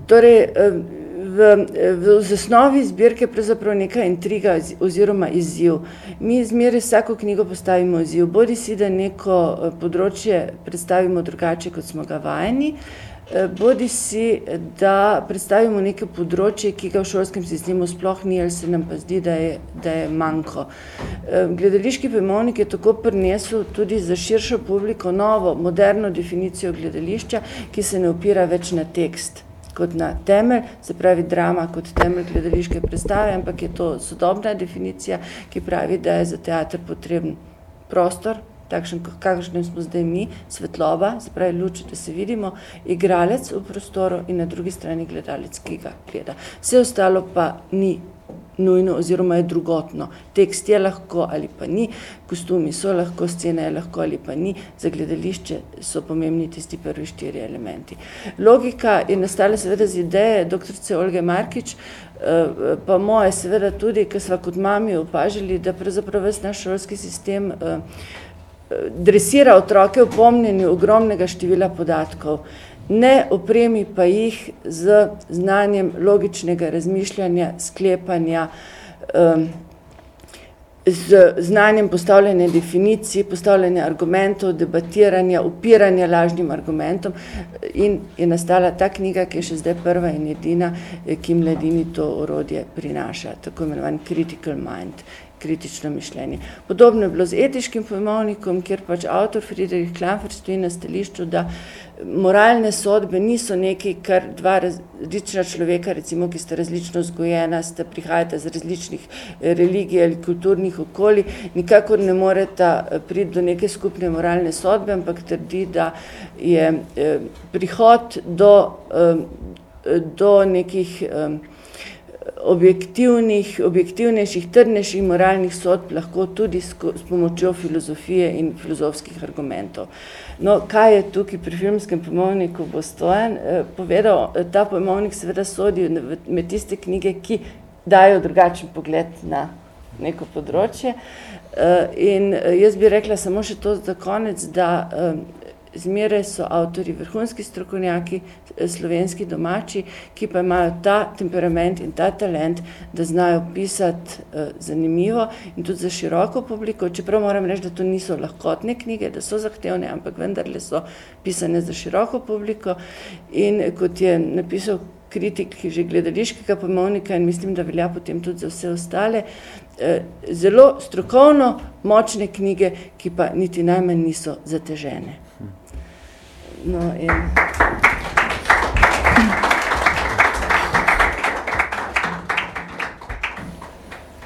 torej, um, v, v zasnovi zbirke pravzaprav neka intriga oziroma izziv. Mi zmeraj vsako knjigo postavimo izziv, bodi si, da neko eh, področje predstavimo drugače, kot smo ga vajeni, eh, bodi si, da predstavimo neko področje, ki ga v šolskem sistemu sploh ni, ali se nam pa zdi, da je, da je manjko. Eh, gledališki pojmovnik je tako prinesel tudi za širšo publiko novo, moderno definicijo gledališča, ki se ne opira več na tekst kot na temelj, se pravi drama kot temelj gledališke predstave, ampak je to sodobna definicija, ki pravi, da je za teater potreben prostor, takšen, kakšen smo zdaj mi, svetloba, se pravi luč, da se vidimo, igralec v prostoru in na drugi strani gledalec, ki ga gleda. Vse ostalo pa ni nujno oziroma je drugotno. Tekst je lahko ali pa ni, kostumi so lahko, scena je lahko ali pa ni, za gledališče so pomembni tisti prvi štiri elementi. Logika je nastala seveda z ideje doktorice Olge Markič, eh, pa moje seveda tudi, ker sva kot mami opažili, da pravzaprav ves naš šolski sistem eh, dresira otroke v pomnjenju ogromnega števila podatkov ne opremi pa jih z znanjem logičnega razmišljanja, sklepanja, z znanjem postavljanja definicij, postavljanja argumentov, debatiranja, upiranja lažnim argumentom. In je nastala ta knjiga, ki je še zdaj prva in edina, ki mladini to orodje prinaša, tako imenovan critical mind, kritično mišljenje. Podobno je bilo z etiškim pojmovnikom, kjer pač avtor Friedrich Klamfer stoji na stališču, da moralne sodbe niso nekaj, kar dva različna človeka, recimo, ki sta različno vzgojena, sta prihajata z različnih eh, religij ali kulturnih okolij, nikakor ne moreta eh, priti do neke skupne moralne sodbe, ampak trdi, da je eh, prihod do, do nekih objektivnih, objektivnejših, trdnejših moralnih sodb lahko tudi s, s pomočjo filozofije in filozofskih argumentov. No, kaj je tukaj pri filmskem pojmovniku Bostojan eh, povedal? Ta pojmovnik seveda sodi med tiste knjige, ki dajo drugačen pogled na neko področje. Eh, in eh, jaz bi rekla samo še to za konec, da eh, zmeraj so avtori vrhunski strokovnjaki, eh, slovenski domači, ki pa imajo ta temperament in ta talent, da znajo pisati uh, zanimivo in tudi za široko publiko, čeprav moram reči, da to niso lahkotne knjige, da so zahtevne, ampak vendarle so pisane za široko publiko in kot je napisal kritik že gledališkega pojmovnika in mislim, da velja potem tudi za vse ostale, eh, zelo strokovno močne knjige, ki pa niti najmanj niso zatežene. No, in...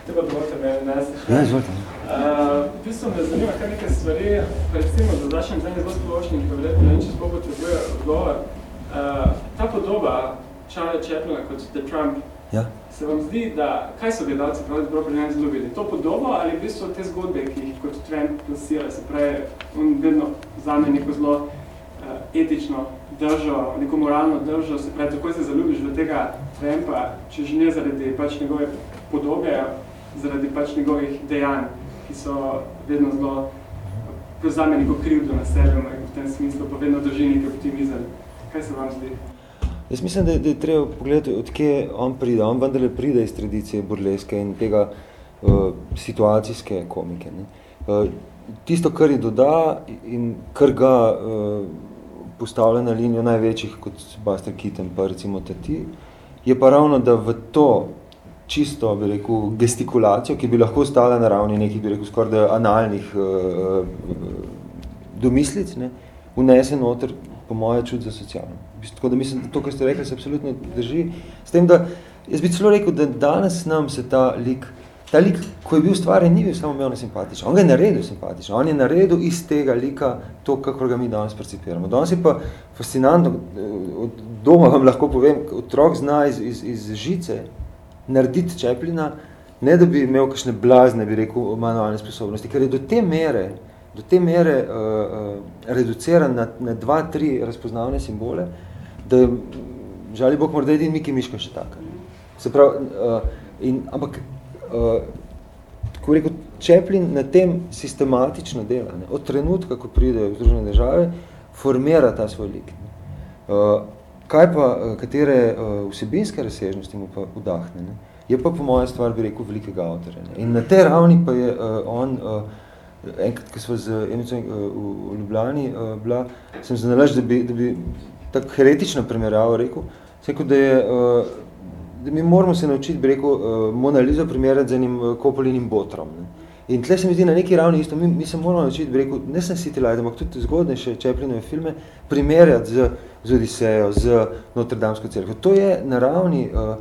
Tako dovolite me, nas. Ja, izvolite. Uh, v bistvu me zanima kar nekaj stvari, recimo za začnem zdaj zelo splošnik, pa verjetno ne če sploh potrebuje odgovor. Uh, ta podoba Charlie Chaplina kot The Trump, ja. se vam zdi, da kaj so gledalci pravzaprav pri nas ljubili? To podobo ali v bistvu te zgodbe, ki jih kot Trump plasira, se pravi, on vedno zame neko zelo etično držo, neko moralno držo, se pravi, takoj se zaljubiš v tega Trumpa, če že ne zaradi pač njegove podobe, zaradi pač njegovih dejanj, ki so vedno zelo prevzame neko krivdo na sebe, v tem smislu pa vedno drži neki optimizem. Kaj se vam zdi? Jaz mislim, da, da je treba pogledati, odkje on pride. On vendarle pride iz tradicije burleske in tega uh, situacijske komike. Ne. Uh, tisto, kar je doda in kar ga uh, postavlja na linijo največjih, kot Sebastian Kitten, pa recimo Tati, je pa ravno, da v to čisto, bi rekel, gestikulacijo, ki bi lahko stala na ravni nekih, bi rekel, skoraj analnih uh, domislic, ne, vnese noter, po moje, čud za socialno. Tako da mislim, da to, kar ste rekli, se absolutno drži. S tem, da jaz bi celo rekel, da danes nam se ta lik ta lik, ko je bil stvarjen, ni bil samo imel simpatičen. On ga je naredil simpatičen. On je naredil iz tega lika to, kako ga mi danes percipiramo. Danes je pa fascinantno, od doma vam lahko povem, otrok zna iz, iz, iz žice narediti čeplina, ne da bi imel kakšne blazne, bi rekel, manualne sposobnosti, ker je do te mere, do te mere uh, uh, reduciran na, na dva, tri razpoznavne simbole, da je, žali Bog, morda edin Miki Miška še taka. Se pravi, uh, in, ampak tako rekel, Čeplin na tem sistematično dela, ne, od trenutka, ko pride v Združene države, formira ta svoj lik. Uh, kaj pa, uh, katere uh, vsebinske razsežnosti mu pa vdahne, ne, je pa po moja stvar, bi rekel, velikega avtorja. Ne. In na tej ravni pa je uh, on, uh, enkrat, ko smo z Emicom uh, v Ljubljani uh, bila, sem se nalaž, da bi, da bi tako heretično primerjavo rekel, rekel, da je uh, mi moramo se naučiti, bi rekel, uh, Mona Lisa primerjati z enim kopolinim botrom. Ne. In tle se mi zdi na neki ravni isto, mi, mi se moramo naučiti, bi rekel, ne sem City Light, ampak tudi zgodnejše Čeplinove filme, primerjati z, z Odisejo, z Notre Damesko cerkev. To je na ravni uh,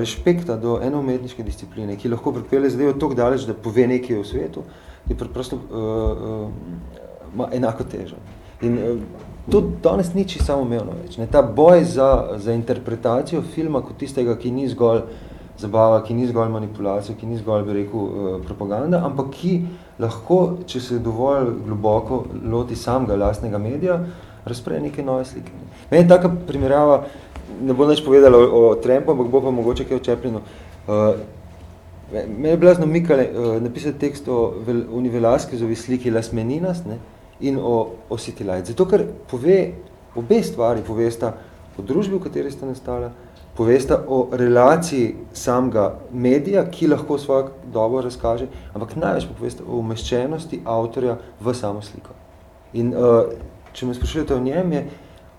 respekta do ene umetniške discipline, ki lahko pripelje zadevo toliko daleč, da pove nekaj o svetu, je preprosto uh, uh, enako težo. In uh, to danes ni čisto samoumevno več. Ne? Ta boj za, za interpretacijo filma kot tistega, ki ni zgolj zabava, ki ni zgolj manipulacija, ki ni zgolj, bi rekel, uh, propaganda, ampak ki lahko, če se dovolj globoko loti samega lastnega medija, razpre neke nove slike. Meni taka primerjava, ne bo nič povedala o, o Trumpu, ampak bo pa mogoče kaj o Čeplinu. Uh, Mene je bila znomikale uh, napisati tekst o Uni Velaskezovi sliki Las Meninas ne, in o, o City Light. Zato, ker pove, obe stvari povesta o družbi, v kateri sta nastala, povesta o relaciji samega medija, ki lahko svojo dobo razkaže, ampak največ pa povesta o umeščenosti avtorja v samo sliko. In uh, če me sprašujete o njem, je,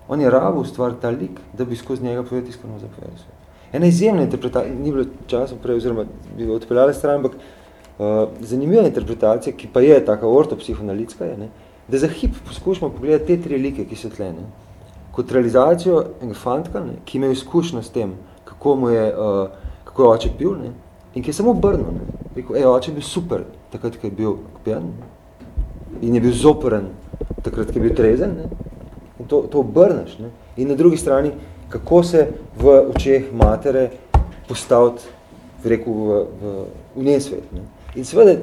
on je rabo ustvar ta lik, da bi skozi njega povedal iskreno zapovedal sve. Ena izjemna interpretacija, ni bilo časov prej, oziroma bi odpeljali stran, ampak uh, zanimiva interpretacija, ki pa je taka ortopsihonalitska, je, ne, da za hip poskušamo pogledati te tri like, ki so tle. Ne kot realizacijo enega fantka, ne, ki ima izkušnjo s tem, kako mu je, uh, kako je oče pil, ne, in ki je samo obrnil. Ne. Rekel, ej, oče je bil super, takrat, ko je bil pijan, in je bil zoporen, takrat, ko je bil trezen, ne, in to, to obrneš. Ne. In na drugi strani, kako se v očeh matere postaviti, rekel, v, v, v njen svet. Ne. In seveda,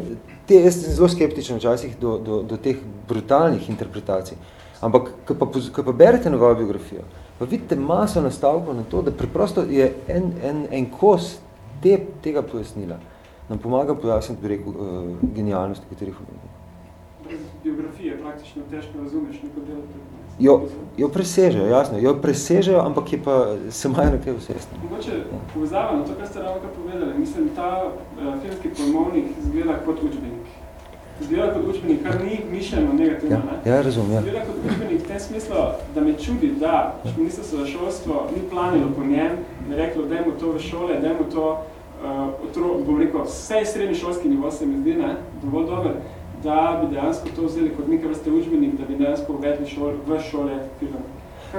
te, jaz sem zelo skeptičen včasih do, do, do teh brutalnih interpretacij. Ampak, ko pa, ko pa berete njegovo biografijo, pa vidite maso nastavkov na to, da preprosto je en, en, en kos te, tega pojasnila, nam pomaga pojasniti, bi rekel, uh, genialnosti katerih umetnikov. Brez biografije praktično težko razumeš neko delo. Jo, jo presežejo, jasno, jo presežejo, ampak je pa, se imajo nekaj vsestno. Mogoče ja. povezava na to, kar ste ravno povedali, mislim, ta uh, filmski pojmovnik izgleda kot učbenik izgleda kot učbenik, kar ni mišljeno negativno. Ja, ja razumem. Ja. Izgleda kot učbenik v tem smislu, da me čudi, da ministrstvo za šolstvo ni planilo po njem, ne reklo, dajmo to v šole, dajmo to, uh, otro, bom rekel, vse srednji šolski nivo se mi zdi, ne, dovolj dober, da bi dejansko to vzeli kot nekaj vrste učbenik, da bi dejansko uvedli šol, v šole film.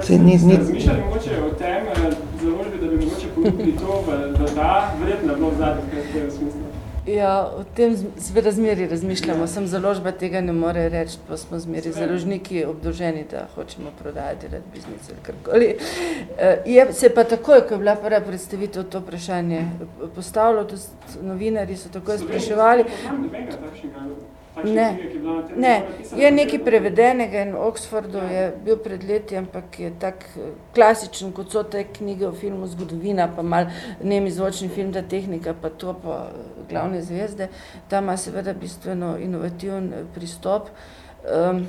Se, ni, ni, razmišljali mogoče o tem eh, založbi, da bi mogoče ponudili to, da da, verjetno je bilo v zadnjih, kaj v smislu. Ja, o tem seveda zmeri razmišljamo, sem založba tega ne more reči, pa smo zmeri založniki obdoženi, da hočemo prodajati red biznice ali karkoli. Eh, je, se pa takoj, ko je bila prva predstavitev to vprašanje postavilo, to novinari so takoj spraševali. Ne, ne, je nekaj prevedenega in v Oxfordu je bil pred leti, ampak je tak eh, klasičen, kot so te knjige o filmu Zgodovina, pa mal nemi zvočni film, da tehnika, pa to pa eh, glavne zvezde. Ta ima seveda bistveno inovativen eh, pristop. Um,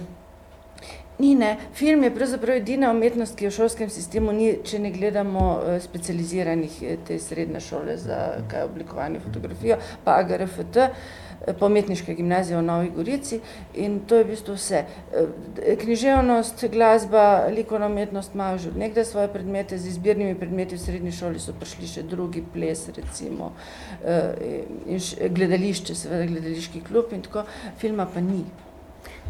ni, ne, film je pravzaprav edina umetnost, ki v šolskem sistemu ni, če ne gledamo specializiranih te srednje šole za kaj oblikovanje fotografijo, pa AGRFT. Uh, pometniške gimnazije v Novi Gorici in to je v bistvu vse. Eh, književnost, glasba, likovna umetnost imajo že nekdaj svoje predmete, z izbirnimi predmeti v srednji šoli so prišli še drugi ples, recimo, eh, in gledališče, seveda gledališki klub in tako, filma pa ni.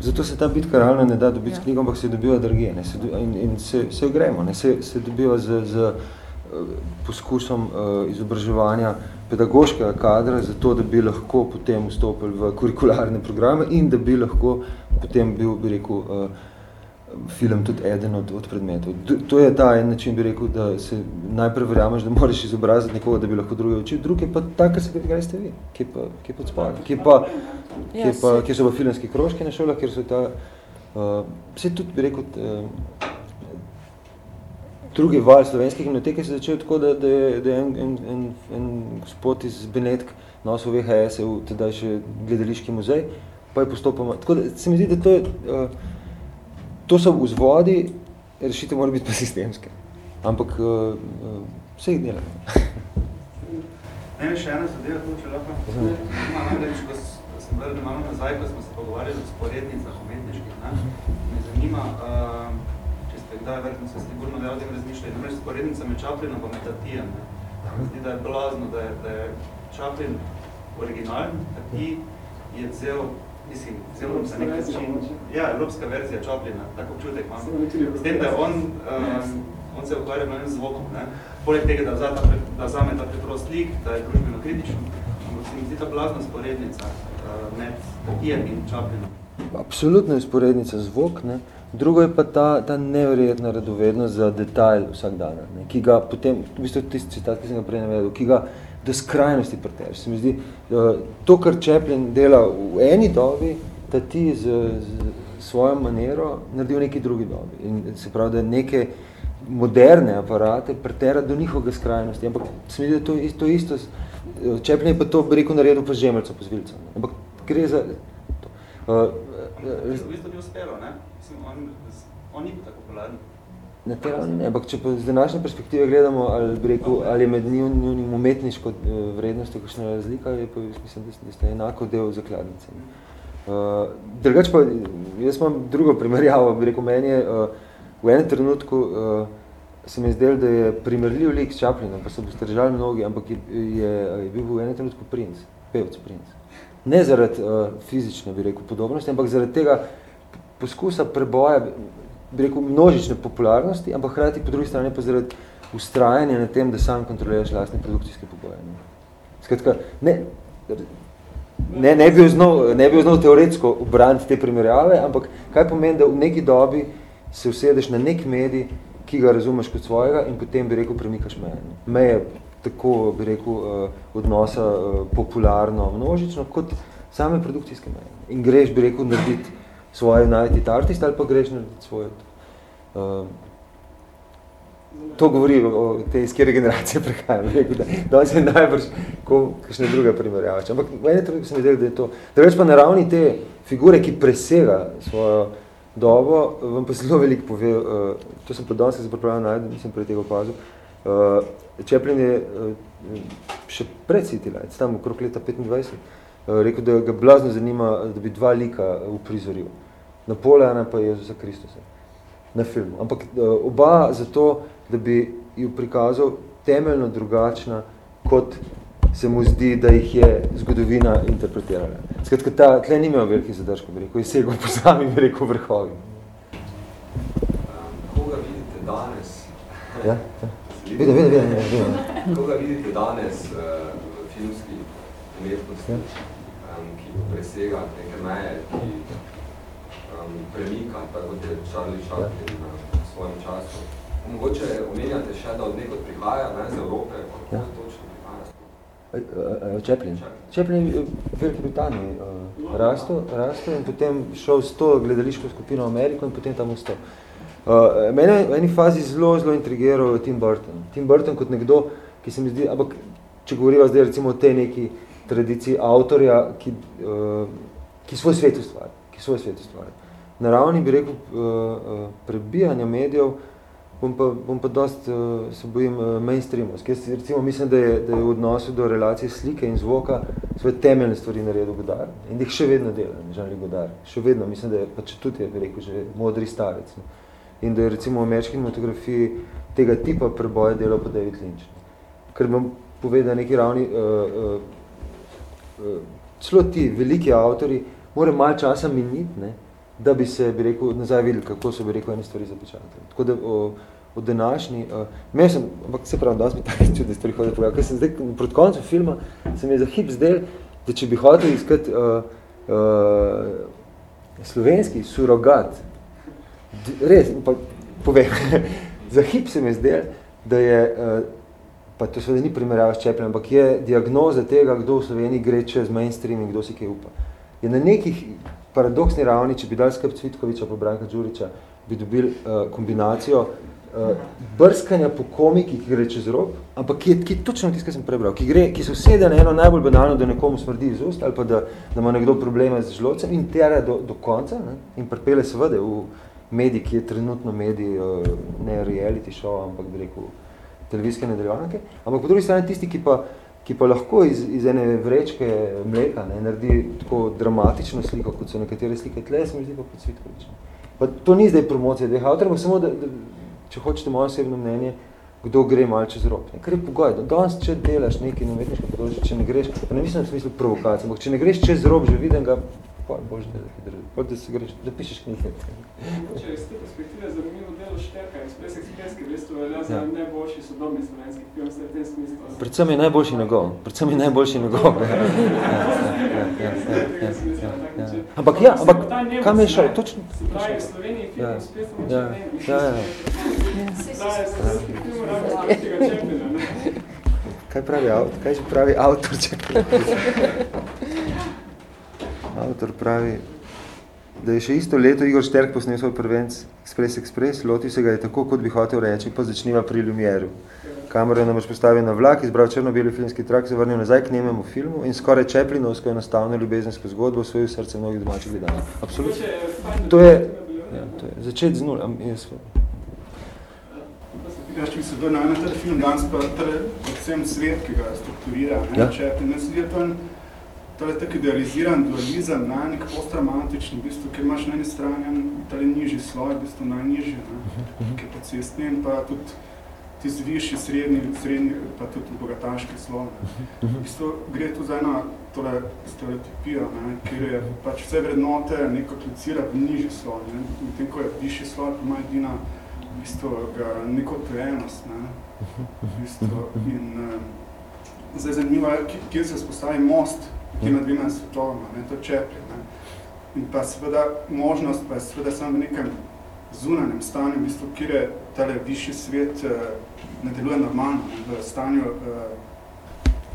Zato se ta bitka realno ne da dobiti ja. s knjigo, ampak se dobiva drugje ne, se in, in se, se gremo, ne, se, se dobiva z, z poskusom uh, izobraževanja pedagoškega kadra, zato da bi lahko potem vstopili v kurikularne programe in da bi lahko potem bil, bi rekel, uh, film tudi eden od, od predmetov. To je ta en način, bi rekel, da se najprej verjameš, da moraš izobraziti nekoga, da bi lahko druge učil. Drugi je pa ta, kar se kaj ste vi, ki pa, ki pa odspadi, ki pa, ki pa, ki so pa filmski krožki na šolah, kjer so ta, uh, vse tudi, bi rekel, uh, drugi val slovenskih kinoteke se začel tako, da, da je, da je en, en, en, en gospod iz Benetk nosil VHS v tedaj še gledališki muzej, pa je postopoma. Tako da se mi zdi, da to, je, uh, to so vzvodi, rešitev mora biti pa sistemske. Ampak uh, uh, vse jih dela. Ne, še ena zadeva, to če lahko. Ima namreč, ko sem bil malo nazaj, ko smo se pogovarjali o sporednicah umetniških, ne? me zanima, uh, kdaj verjetno se sigurno ne o tem razmišljali. Namreč sporednica med Chaplinom pa med Tatijem. Zdi, da je blazno, da je, da je Chaplin originalen, Tati je vzel, mislim, vzel na nek način, ja, evropska verzija Chaplina, tako občutek imam. S tem, da on, um, on se ukvarja na zvokom, ne? poleg tega, da vzame ta, da vzame ta preprost lik, da je družbeno kritičen, ampak se mi zdi ta blazna sporednica uh, med Tatijem in Chaplinom. Absolutno je sporednica zvok, ne? Drugo je pa ta, ta neverjetna radovednost za detajl vsak dan, ne, ki ga potem, v bistvu tisti citat, ki sem ga prej navedel, ki ga do skrajnosti pretež. Se mi zdi, uh, to, kar Chaplin dela v eni dobi, da ti z, z svojo manero naredi v neki drugi dobi. In se pravi, da neke moderne aparate pretera do njihovega skrajnosti. Ampak se mi zdi, da to, to isto, Chaplin je pa to rekel naredil pa žemelco, pa zvilco. Ampak gre za... Uh, v bistvu ni uspelo, ne? Mislim, on, on ni tako popularen. Na te ravni ne, ampak če pa z današnje perspektive gledamo, ali, bi rekel, ali je med njim umetniško eh, vrednostjo kakšna razlika, je pa mislim, da ste enako del zakladnice. Uh, drugač pa, jaz imam drugo primerjavo, bi rekel, meni je, uh, v enem trenutku uh, se mi zdel, da je primerljiv lik s Chaplinom, pa so boste držali mnogi, ampak je, je, je bil v enem trenutku princ, pevc princ. Ne zaradi uh, fizične, bi rekel, podobnosti, ampak zaradi tega poskusa preboja, bi rekel, množične popularnosti, ampak hkrati po drugi strani pa zaradi ustrajanja na tem, da sam kontroliraš lastne produkcijske pogoje. Ne. Skratka, ne, ne, ne, bi znal, ne bi znal teoretsko obraniti te primerjave, ampak kaj pomeni, da v neki dobi se usedeš na nek medij, ki ga razumeš kot svojega in potem bi rekel, premikaš meje. Meje tako, bi rekel, uh, odnosa uh, popularno, množično, kot same produkcijske meje. In greš, bi rekel, narediti svoje United Artist ali pa greš narediti svoje. Uh, to govori o tej, iz kjere generacije prehajam, rekel, da je najbrž ko kakšne druge primerjavač. Ampak v ene trenutku sem videl, da je to. Da več pa na ravni te figure, ki presega svojo dobo, vam pa zelo veliko pove, uh, to sem pa danes se pripravljal najdu, nisem pred tega opazil, uh, Chaplin je uh, še pred City Lights, tam okrog leta 25, uh, rekel, da ga blazno zanima, da bi dva lika uprizoril. Napoleona pa Jezusa Kristusa na filmu. Ampak oba zato, da bi jo prikazal temeljno drugačna, kot se mu zdi, da jih je zgodovina interpretirala. Skratka, ta, tle ni imel velikih zadržkov, bi rekel, je segel po sami, bi rekel, vrhovi. Um, koga vidite danes? Ja, ja. Vidim, vidim, vidim, vidim. Koga vidite danes uh, v filmski umetnosti, ja. um, ki presega neke meje, ki um, premika, tako kot je Charlie Chaplin ja. na svojem času. Mogoče omenjate še, da od nekod prihaja ne, z Evrope, kako ja. točno prihaja? Chaplin. Chaplin je v Veliki Britaniji uh, rastel, rastel in potem šel s to gledališko skupino v Ameriko in potem tam ustal. Uh, mene je v eni fazi zelo, zelo intrigiral Tim Burton. Tim Burton kot nekdo, ki se mi zdi, ampak če govoriva zdaj recimo o tej neki tradiciji avtorja, ki, uh, ki svoj svet ustvari, ki svoj svet ustvari na ravni, bi rekel, uh, uh, prebijanja medijev, bom pa, bom pa dost, uh, se bojim, uh, mainstreamovsk. Jaz recimo mislim, da je, da je v odnosu do relacije slike in zvoka svoje temeljne stvari naredil Godar. In da jih še vedno dela, Žanli Godar. Še vedno, mislim, da je, pa če tudi je, bi rekel, že modri starec. Ne. In da je recimo v ameriški fotografiji tega tipa preboja delal pa David Lynch. Ker bom povedal na neki ravni, uh, uh, uh, celo ti veliki avtori, mora malo časa miniti, ne, da bi se, bi rekel, nazaj videli, kako so, bi rekel, ene stvari zapečatili. Tako da o, o današnji, uh, me sem, ampak se pravim, danes mi tako čudne stvari hodil pogledati, ker sem zdaj, proti koncu filma, se mi je za hip zdel, da če bi hotel iskati uh, uh, slovenski surogat, res, pa povem, za hip se mi je zdel, da je, uh, pa to seveda ni primerjava s Čepljem, ampak je diagnoza tega, kdo v Sloveniji gre čez mainstream in kdo si kaj upa. Je na nekih paradoksni ravni, če bi dal skrb Cvitkoviča pa Branka Đuriča, bi dobil uh, kombinacijo uh, brskanja po komiki, ki gre čez rob, ampak ki je ki točno tisto, kar sem prebral, ki, gre, ki se usede na eno najbolj banalno, da nekomu smrdi iz ust, ali pa da, da ima nekdo probleme z žlocem in tera do, do konca ne? in prepele seveda v medij, ki je trenutno medij, uh, ne reality show, ampak bi rekel televizijske nadaljevanke, ampak po drugi strani tisti, ki pa ki pa lahko iz, iz ene vrečke mleka ne, naredi tako dramatično sliko, kot so nekatere slike tle, se mi zdi pa kot Cvitkovič. Pa to ni zdaj promocija dveh avtorjev, samo da, da, če hočete moje osebno mnenje, kdo gre malo čez rob. Ne. Ker je pogoj, da danes, če delaš nekaj na umetniško področje, če ne greš, pa ne mislim v smislu provokacije, ampak če ne greš čez rob, že vidim ga, pa boš da, da, da, da se greš, da pišeš knjige. Če iz te perspektive zanimivo delo Šterka, ki v bistvu velja za ja. najboljši sodobni slovenski film, ste v tem smislu. Predvsem je najboljši njegov, predvsem je najboljši njegov. Ampak ja, ampak kam je šel? Točno. Se pravi, v Sloveniji film ja. spet samo ja. ja, ja. Se pravi, slovenski film tega čepina, ne? kaj pravi avtor? Kaj pravi avtor? Avtor pravi, da je še isto leto Igor Šterk posnel svoj prvenc Express Express, loti se ga je tako, kot bi hotel reči, pa začniva pri Lumieru. Kamero je namreč postavil na vlak, izbral črno-beli filmski trak, se vrnil nazaj k nememu filmu in skoraj Čeplinovsko enostavno ljubezensko zgodbo v svojo srce mnogih domačih gledanj. Absolutno. To je, ja, to je začet z nul. Jaz, Ja, če bi se dojel na ta film danes, pa predvsem svet, ki ga strukturira, ne, ja. Čeplin, ne, se to en tale tak idealiziran dualizem, ne, nek posttraumatični, v bistvu, ker imaš na eni strani tale nižji sloj, v bistvu najnižji, ne, mhm. ki je pocestni in pa tudi tisti višji, srednji, srednji, pa tudi bogataški sloj. Ne. Mhm. V bistvu gre tu za eno tole stereotipijo, ne, kjer je pač vse vrednote neko klicira v nižji sloj, ne, in tem, ko je višji sloj, pa ima edina v bistvu, ga, neko tojenost, ne, v bistvu, in um, zdaj zanimivo je, kje se spostavi most, tema dvima svetovama, ne, to čeplje. Ne. In pa seveda možnost, pa je seveda samo v nekem zunanjem stanju, v bistvu, kjer je tale višji svet eh, ne deluje normalno, ne, v stanju, eh,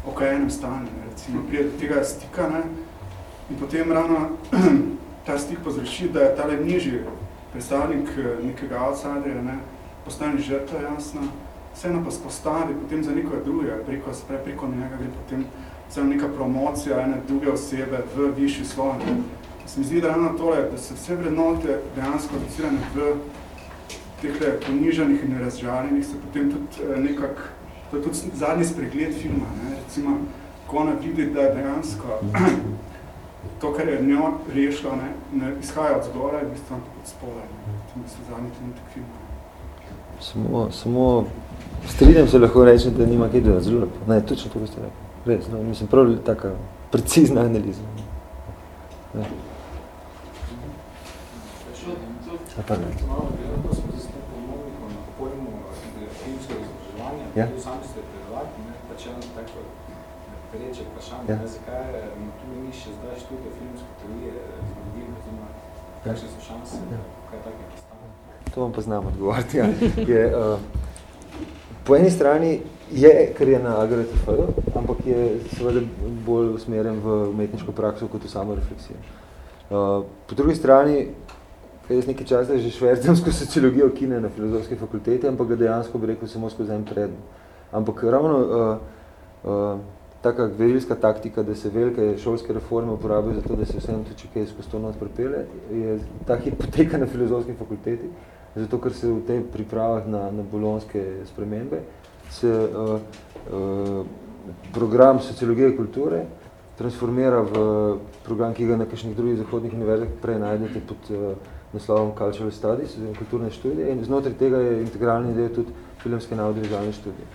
okajenem stanju, ne, recimo, prije do tega stika, ne, in potem ravno ta stik pozreši, da je tale nižji predstavnik eh, nekega outsiderja, ne, postane žrtva jasna, vseeno pa spostavi potem za nekoga drugega, preko, preko njega gre potem celo neka promocija ene druge osebe v višji sloj. Se mi zdi, da ravno tole, da se vse vrednote dejansko docirane v teh ponižanih in razžaljenih, se potem tudi eh, nekak, to je tudi zadnji spregled filma, ne? recimo, ko ona vidi, da je dejansko to, kar je njo rešilo, ne, ne izhaja od zgora in v bistvu od spola. To je zadnji trenutek filma. Samo, samo strinjam se lahko reči, da nima kaj da zelo lepo. Ne, točno to, ko ste rekli. Res, no, mislim, prav taka precizna analiza. Ja. A pa ne. Ja. Sami ste predavati, ne, pa če eno tako pereče vprašanje, ja. zakaj tu ni še zdaj študija filmske teorije, zgodovine, oziroma kakšne so šanse, ja. kaj take postane? To vam pa znam odgovoriti, ja. Je, uh, po eni strani je, ker je na AGRTF, ampak je seveda bolj usmerjen v umetniško prakso kot v samo refleksijo. Uh, po drugi strani, jaz nekaj časa že švercemsko sociologijo kine na filozofski fakulteti, ampak ga dejansko bi rekel samo skozi en predmet. Ampak ravno uh, uh, taka verilska taktika, da se velike šolske reforme uporabijo za to, da se vsem tudi kaj skozi to not prepele, je ta hip poteka na filozofski fakulteti, zato ker se v tej pripravah na, na bolonske spremembe se uh, uh, program sociologije kulture transformira v program, ki ga na kakšnih drugih zahodnih univerzah prej najdete pod uh, naslovom Cultural Studies, kulturne študije, in znotraj tega je integralni del tudi filmske in audiovizualne študije.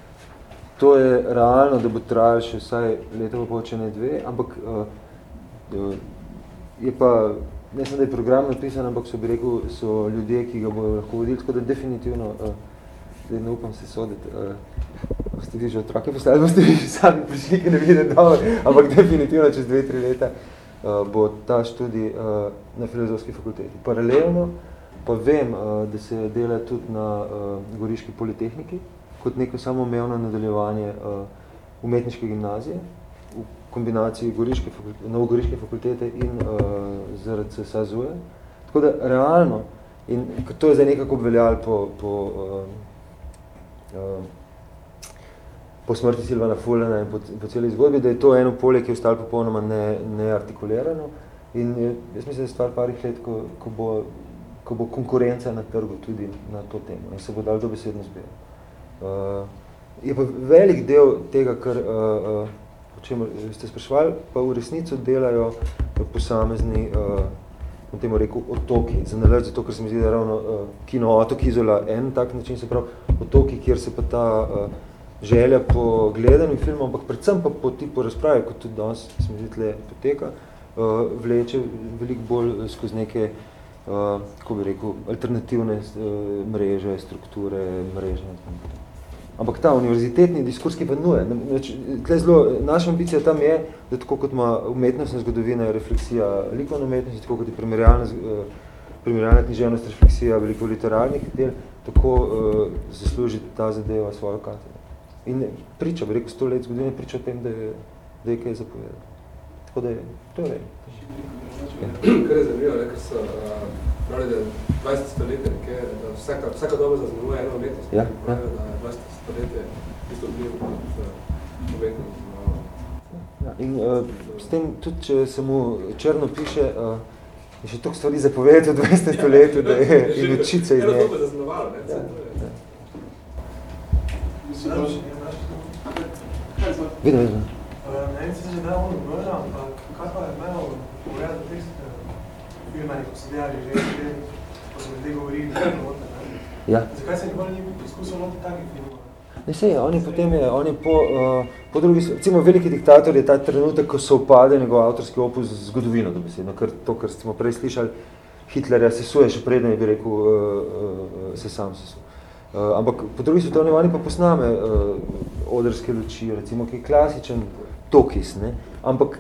To je realno, da bo trajalo še vsaj leto pa počene dve, ampak uh, je pa, ne sem, da je program napisan, ampak so bi rekel, so ljudje, ki ga bodo lahko vodili, tako da definitivno uh, zdaj ne upam se soditi, uh, ste vi že otroke postali, boste vi sami prišli, ki ne vidite dobro, ampak definitivno čez dve, tri leta uh, bo ta študij uh, na filozofski fakulteti. Paralelno pa vem, uh, da se dela tudi na uh, Goriški politehniki, kot neko samoumevno nadaljevanje uh, umetniške gimnazije, v kombinaciji Goriške fakultete, Novogoriške fakultete in uh, ZRC SAZUE. Tako da realno, in to je zdaj nekako obveljalo po, po uh, uh, po smrti Silvana Fulena in po, po celi zgodbi, da je to eno polje, ki je ostalo popolnoma ne, neartikulirano. In je, jaz mislim, da je stvar parih let, ko, ko, bo, ko bo konkurenca na trgu tudi na to temo in se bo dal dobesedno zbiro. Uh, je pa velik del tega, kar uh, uh, o čem ste spraševali, pa v resnico delajo posamezni uh, temu rekel, otoki, za nalaž, zato, ker se mi zdi, da ravno uh, kino Otok Izola en tak način, se pravi, otoki, kjer se pa ta uh, želja po gledanju filmov, ampak predvsem pa po tipu razprave, kot tudi danes, se mi zdi, tle poteka, uh, vleče veliko bolj skozi neke, uh, kako bi rekel, alternativne uh, mreže, strukture, mreže in tako Ampak ta univerzitetni diskurs, ki pa nuje, zelo, naša ambicija tam je, da tako kot ima umetnostna zgodovina, je refleksija likovne umetnosti, tako kot je primerjalna, eh, primerjalna književnost, refleksija veliko literarnih del, tako uh, zasluži ta zadeva svojo katero. In priča, bi rekel, sto let zgodine priča o tem, da je, da je kaj zapovedal. Tako da je, to je rej. Kar je zanimivo, ne, ker so uh, pravi, da 20 stoletje, nekaj, da vsaka, vsaka doba zaznamuje eno umetnost. Ja, ja. da 20 stoletje isto vpliv kot uh, umetnost. Ja, in uh, s tem, tudi če se mu črno piše, uh, je še toliko stvari zapovedati v 20. stoletju, da je in učice iz nje. Eno doba zaznamovalo, ne? Ja, Ja. Vidim, vidim. Ne vem, se že da ono vrla, ampak kaj pa je imel pogled do teh filma, ko so delali že ko so ljudje govorili, da je? Ja. Zakaj se nikoli ni poskusil noti takih filmov? Ne sej, on je potem je, on je po, uh, po drugi, recimo veliki diktator je ta trenutek, ko se upade njegov avtorski opus z zgodovino, dobesedno, ker to, kar smo prej slišali, Hitlerja sesuje še preden je bi rekel, uh, uh, se sam sesu. Uh, ampak po drugi svetovni vojni pa posname uh, odrske luči, recimo, ki je klasičen tokis, ne? ampak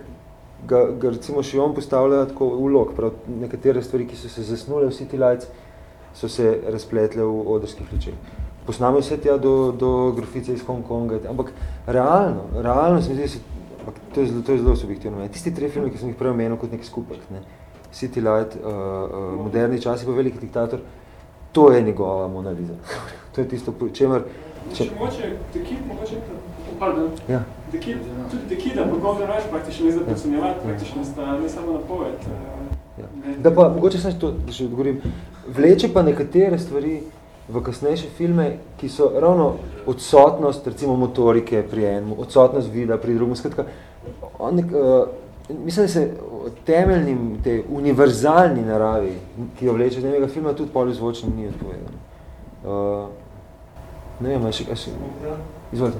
ga, ga recimo še on postavlja tako v lok, prav nekatere stvari, ki so se zasnule v City Lights, so se razpletle v odrskih lučeh. Posname vse tja do, do grofice iz Hongkonga, ampak realno, realno se mi zdi, ampak to je, zelo, to je zelo subjektivno. Tisti tri filme, ki sem jih prej omenil kot nek skupek, ne? City Light, uh, uh, Moderni časi pa Veliki diktator, to je njegova Mona Lisa. to je tisto, čemer... Če mogoče, The Kid, mogoče, pardon, Ja. The Kid, tudi The Kid, pa Golden Rush praktično ne za podcenjevati, praktično sta ne samo napoved. Ja. Da pa, mogoče sem to, da še odgovorim, vleče pa nekatere stvari v kasnejše filme, ki so ravno odsotnost, recimo motorike pri enem, odsotnost vida pri drugem, skratka, on nek, uh, mislim, da se temeljnim, te univerzalni naravi, ki jo vleče z njega filma, tudi polizvočni ni odpovedano. Uh, ne vem, še, še, Ja. izvolite.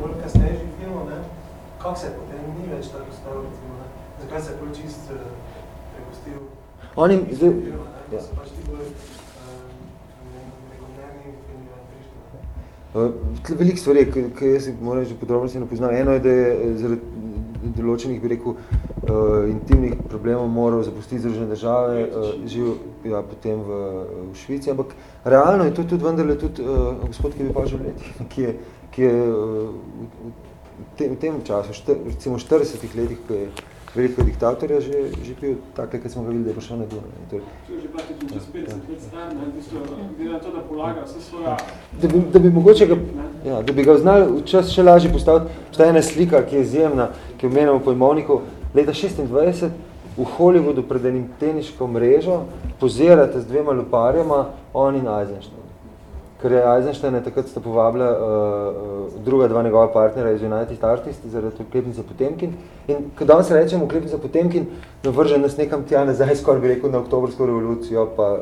Bolj kasnejših filmov, ne? Kako se potem ni več tako stavil, recimo, ne? Zakaj se je bolj čist uh, prepustil On jim, zdaj, ja. Pač? Uh, tle veliko stvari, ki, jaz moram že podrobnosti ne poznam. Eno je, da je eh, zaradi določenih, bi rekel, uh, intimnih problemov moral zapustiti Združene države, uh, živ ja, potem v, v Švici, ampak realno je to tudi vendarle tudi uh, gospod, ki je bil pa življenje, ki je, ki je uh, v, v, te, v tem času, št, recimo 40 letih, ko je veliko diktatorja, že, že bil takle, kad smo ga videli, da je prišel na Dunaj. To je, To je že praktično čez 50 let star, ne, v bistvu, glede na to, da polaga vse svoja... da bi, da bi mogoče ga, ja, da bi ga znali včas še lažje postaviti. Obstaja ena slika, ki je izjemna, ki jo omenjamo po imoniku. Leta 26 v Hollywoodu pred enim teniško mrežo pozirate z dvema luparjama on in Eisenstein. Ker je Eisenstein je takrat sta povabila uh, uh, druga dva njegova partnera iz United Artists zaradi oklepnice Potemkin. In ko danes rečemo oklepnica Potemkin, navrže nas nekam tja nazaj, skoraj bi rekel na oktobrsko revolucijo, pa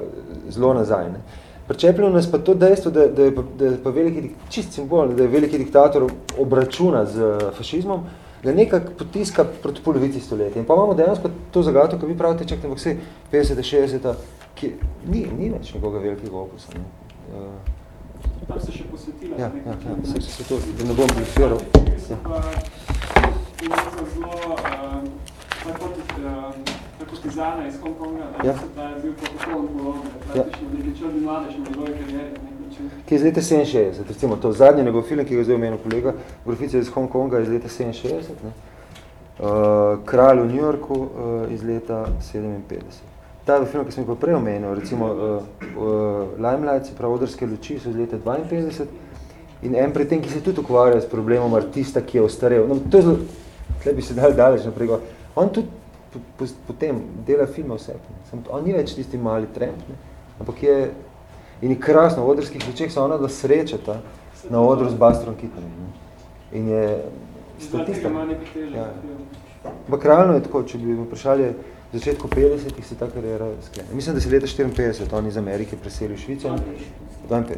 zelo nazaj. Ne. Pričepljeno nas pa to dejstvo, da, da, je, pa, da je pa veliki, čist simbol, da je veliki diktator obračuna z fašizmom, ga nekako potiska proti polovici stoletja. In pa imamo dejansko to zagato, ko vi pravite, čakajte, ampak vse 50 60 ki ni, ni več nekoga velikega opusa. Ne. Uh, Tam se še posvetila. Ja, nek ja, ja, način, se, to, da ne bom blifiral. Se pa je zelo, uh, tako kot tako Tizana iz Hongkonga, da Ja. ta je bil pa popoln polom, praktično neki črni mladež na njegove karijere. Ki je iz leta 67, recimo to zadnji njegov film, ki ga je zdaj omenil kolega, Grofica iz Hongkonga iz leta 67, ne? Uh, Kralj v New Yorku uh, iz leta 57. Ta film, ki sem jih prej omenil, recimo uh, uh, Limelight, se pravi odrske luči, so iz leta 52 in en pred tem, ki se tudi ukvarja s problemom artista, ki je ostarel. No, to je zelo, tle bi se dal daleč naprej. On tudi po, po, potem dela filme vse. To, on ni več tisti mali tramp, ne? ampak je In je krasno, v odrskih lučeh se ona da srečata na odru z Bastrom ne. In je statista. Ja. Ampak realno je tako, če bi me vprašali v začetku 50-ih se ta karijera sklene. Mislim, da se leta 54 on iz Amerike preseli v Švico. 52.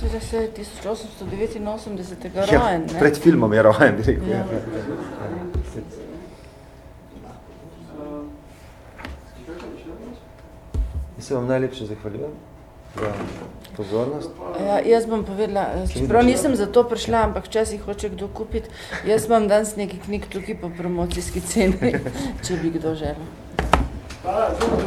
Seveda se je 1889. Ja, rojen, ne? pred filmom je rojen, bi rekel. Ja. Ja. Uh, kaj pa še reči? Jaz se vam najlepše zahvaljujem za pozornost. Ja, jaz bom povedala, eh, čeprav nisem za to prišla, ampak včasih hoče kdo kupiti, jaz imam danes nekaj knjig tukaj po promocijski ceni, če bi kdo želel. Hvala, dobro.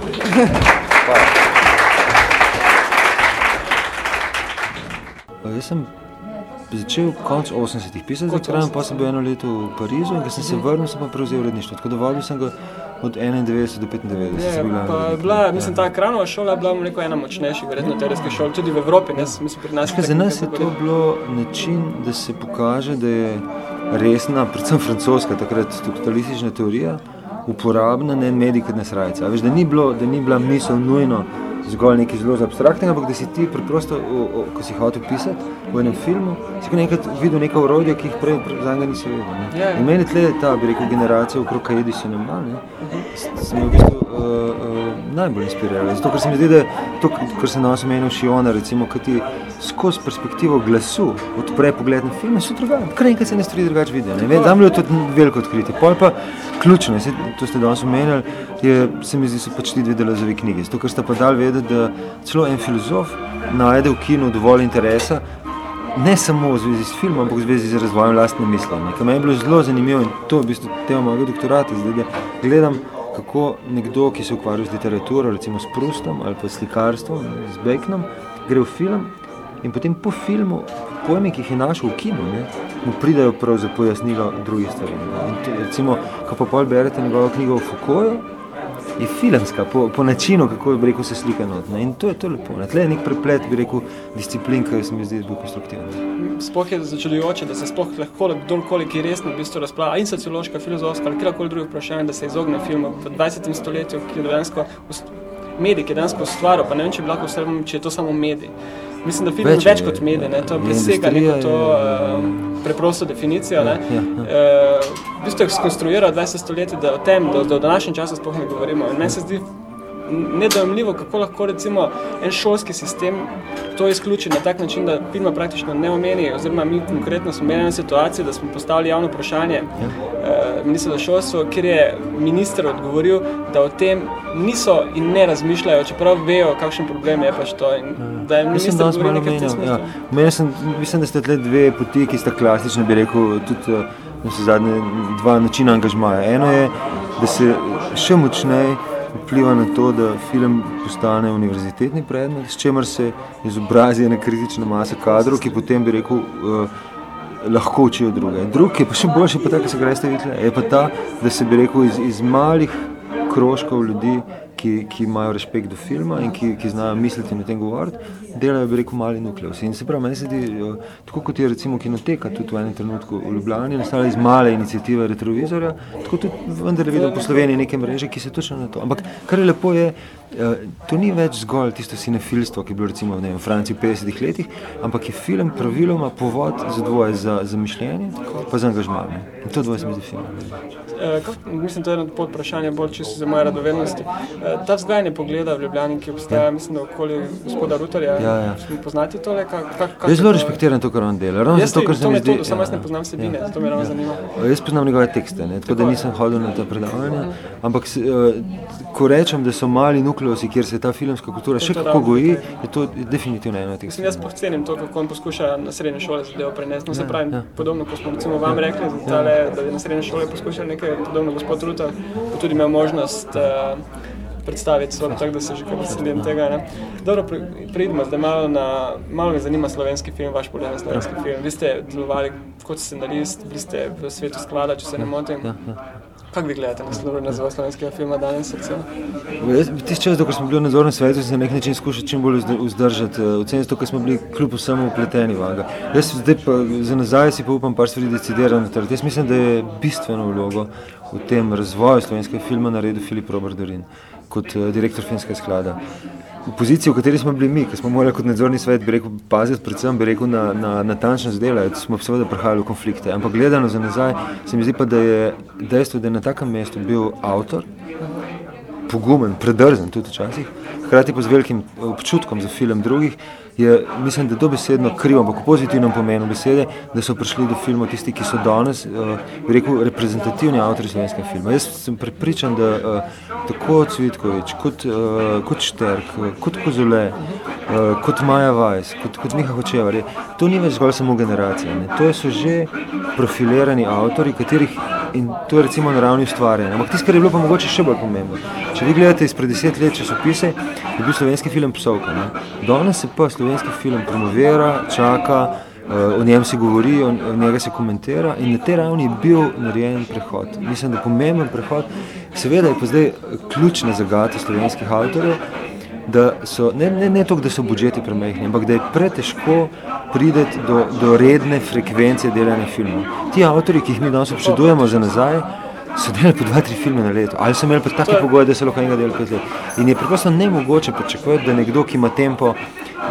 Jaz sem začel konc 80-ih pisati za kraj, pa sem bil eno leto v Parizu in ko sem se vrnil, sem pa prevzel uredništvo. Tako da vodil sem ga od 91 do 95. Je, pa je bila, mislim, ta Kranova šola je bila neko ena močnejših, verjetno terenskih šol, tudi v Evropi, ne, mislim, pri nas. Za nas je to bilo način, da se pokaže, da je resna, predvsem francoska, takrat strukturalistična teorija, uporabna, ne medij kot nesrajca. Veš, da ni, bilo, da ni bila misel nujno zgolj nekaj zelo abstraktnega, ampak da si ti preprosto, o, o, ko si hotel pisati v enem filmu, si nekaj videl neka urodja, ki jih prej, prej za njega nisi vedel. Ne. Yeah. Ja, ja. In meni tle ta, bi rekel, generacija okrog Kajedi nema, ne, sem v bistvu uh, uh, najbolj inspiriral. Zato, ker se mi zdi, da to, kar se nas omenil Šiona, recimo, kad ti skozi perspektivo glasu odpre pogled na film, so drugače. Kar enkrat se ne stvari drugače vidijo. Ne. Tam je to veliko odkritje. Pol pa ključno, se, to ste danes omenjali, je, se mi zdi, so pač ti dve delozovi knjigi. Zato, ker sta pa dal vedeti, da celo en filozof najde v kinu dovolj interesa, ne samo v zvezi s filmom, ampak v zvezi z razvojem lastne misli. Kar me je bilo zelo zanimivo in to je v bistvu tema mojega doktorata, zdaj da gledam, kako nekdo, ki se ukvarja z literaturo, recimo s Prustom ali pa slikarstvom, z Becknom, gre v film in potem po filmu, pojmi, ki jih je našel v kinu, ne, mu pridajo prav za pojasnilo drugih stvari. In to, recimo, ko pa pol berete njegovo knjigo o Foucaultu, je filmska, po, po načinu, kako je rekel, se slika not. Ne? In to je to lepo. Tle je nek preplet, bi rekel, disciplin, ki se mi zdi bolj konstruktiven. Sploh je začudujoče, da se sploh lahko kdorkoli, ki resno v bistvu razpravlja, in sociološka, filozofska ali kjerkoli drugi vprašanje, da se izogne filmu v 20. stoletju, ki je dejansko medij, ki je dejansko stvaril, pa ne vem, če lahko vse, če je to samo medij. Mislim, da film več, več kot medij, ne? to presega neko to uh, preprosto definicijo. Ne? Ja, ja, ja. Uh, v bistvu je skonstruiral 20 stoletij, da o tem do, do današnjem času sploh ne govorimo. In meni se zdi nedojemljivo, kako lahko recimo en šolski sistem to izključi na tak način, da filma praktično ne omeni, oziroma mi konkretno smo imeli situacijo, da smo postavili javno vprašanje ja. uh, ministra za šolstvo, kjer je minister odgovoril, da o tem niso in ne razmišljajo, čeprav vejo, kakšen problem je pač to. In ja. da je minister odgovoril nekaj v tem smislu. Ja. Meni sem, mislim, da ste tle dve poti, ki sta klasične, bi rekel, tudi uh, zadnje dva načina angažmaja. Eno je, da se še močneje vpliva na to, da film postane univerzitetni predmet, s čemer se izobrazi ena kritična masa kadrov, ki potem bi rekel, uh, lahko učijo druge. Drugi, pa še boljši, pa tako se greste videli, je pa ta, da se bi rekel iz, iz malih krožkov ljudi, ki, ki imajo respekt do filma in ki, ki znajo misliti in o tem govoriti, delajo, bi rekel, mali nukleus. In se pravi, meni se zdi, tako kot je recimo kinoteka tudi v enem trenutku v Ljubljani, nastala iz male inicijative retrovizorja, tako tudi vendar je videl po Sloveniji neke mreže, ki se točno na to. Ampak kar je lepo je, to ni več zgolj tisto cinefilstvo, ki je bilo recimo v Franciji v 50-ih letih, ampak je film praviloma povod za dvoje, za, za mišljenje pa za angažmanje. In to dvoje se mi zdi film. Eh, mislim, to je eno pod vprašanje, bolj čisto za moje radovednosti. Eh, ta vzgajanje pogleda v Ljubljani, ki obstaja, ja. mislim, da okoli gospoda Rutarja, ja, ja. poznati tole? Kak, kak, kak jaz zelo respektiram to, kar on dela. Ravno jaz, zato, ker to metodo, samo jaz ne poznam sebine, ja. to me ravno ja. zanima. Jaz poznam njegove tekste, ne, tako, tako da nisem hodil na ta predavanja, ampak uh, ko rečem, da so mali nukleusi, kjer se ta filmska kultura še kako goji, je to definitivno eno teh stvari. Jaz pohcenim to, kako on poskuša na srednje šole zadevo prenesti. No, se pravi, ja. podobno, ko smo recimo vam rekli, da je na srednje šole poskušal nekaj podobno gospod Ruta, pa tudi imel možnost uh, predstaviti svoj tak, da se že kar veselim tega. Ne. Dobro, pridimo zdaj malo na, malo me zanima slovenski film, vaš pogled slovenski ja. film. Vi ste delovali kot scenarist, bili ste v svetu sklada, če se ne motim. Ja, ja. Kako vi gledate na nazva slovenskega filma danes? Tisti čas, ko smo bili v nadzornem svetu, se na nek način skušali čim bolj vzdržati. Eh, Ocenim to, ker smo bili kljub vsemu upleteni. Vaga. Jaz zdaj pa za nazaj si pa upam par stvari decidirati. Jaz mislim, da je bistveno vlogo v tem razvoju slovenskega filma naredil Filip Robert Dorin kot uh, direktor filmskega sklada v poziciji, v kateri smo bili mi, ki smo morali kot nadzorni svet rekel, paziti, predvsem rekel na, na natančnost dela, da smo seveda prihajali v konflikte. Ampak gledano za nazaj, se mi zdi pa, da je dejstvo, da je na takem mestu bil avtor, pogumen, predrzen tudi včasih, hkrati pa z velikim občutkom za film drugih, je, mislim, da je to besedno krivo, ampak v pozitivnem pomenu besede, da so prišli do filma tisti, ki so danes, uh, rekel, reprezentativni avtori slovenskega filma. Jaz sem prepričan, da uh, tako Cvitkovič, kot, uh, kot Šterk, kot Kozole, uh, kot Maja Vajs, kot, kot Miha Hočevar, je, to ni več zgolj samo generacija. Ne? To so že profilirani avtori, katerih in to je recimo na ravni ustvarjanja. Ampak tisto, kar je bilo pa mogoče še bolj pomembno. Če vi gledate izpred deset let časopise, je bil slovenski film Psovka. Ne? Danes se pa slovenski film promovira, čaka, o njem se govori, o, njega se komentira in na tej ravni je bil narejen prehod. Mislim, da je pomemben prehod. Seveda je pa zdaj ključna zagata slovenskih avtorjev, da so, ne, ne, ne toliko, da so budžeti premehni, ampak da je pretežko prideti do, do redne frekvence delanja filmov. Ti avtori, ki jih mi danes občudujemo za nazaj, so delali po dva, tri filme na leto, ali so imeli pa take pogoje, da so lahko enega delali pet let. In je preprosto nemogoče pričakovati, da nekdo, ki ima tempo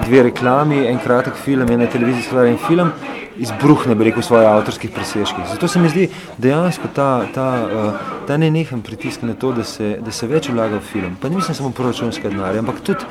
dve reklami, en kratek film, ena televizijska in film, izbruhne, bi rekel, svoje avtorskih presežkih. Zato se mi zdi dejansko ta, ta, uh, ta nenehen pritisk na to, da se, da se več vlaga v film. Pa ne mislim samo proračunske denarje, ampak tudi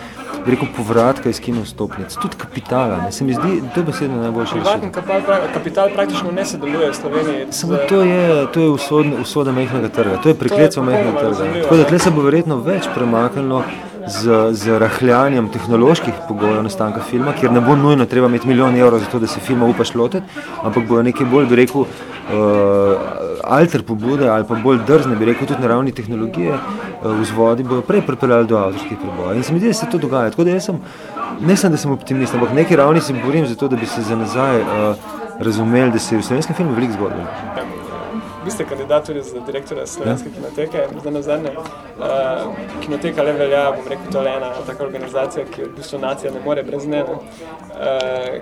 bi rekel, povratka iz kino stopnic, tudi kapitala. Ne. Se mi zdi, to je besedno najboljše rešitev. Kapital, kapital praktično ne sodeluje v Sloveniji. Samo to je, to je usoda, usoda mehnega trga, to je prekletstvo mehnega trga. Tako da tle se bo verjetno več premaknilo z, z rahljanjem tehnoloških pogojev nastanka filma, kjer ne bo nujno treba imeti milijon evrov za to, da se filma upaš lotiti, ampak bojo nekaj bolj, bi rekel, alter pobude ali pa bolj drzne, bi rekel, tudi na ravni tehnologije uh, vzvodi, bojo prej pripeljali do avtorskih prebojev. In se mi zdi, da se to dogaja. Tako da jaz sem, ne sem, da sem optimist, ampak neki ravni se borim za to, da bi se za nazaj uh, razumeli, da se je v slovenskem filmu veliko zgodilo vi ste kandidat tudi za direktora Slovenske ja. kinoteke, zdaj na zadnje. Uh, kinoteka le velja, bom rekel, to je ena taka organizacija, ki v bistvu nacija ne more brez nje. Uh,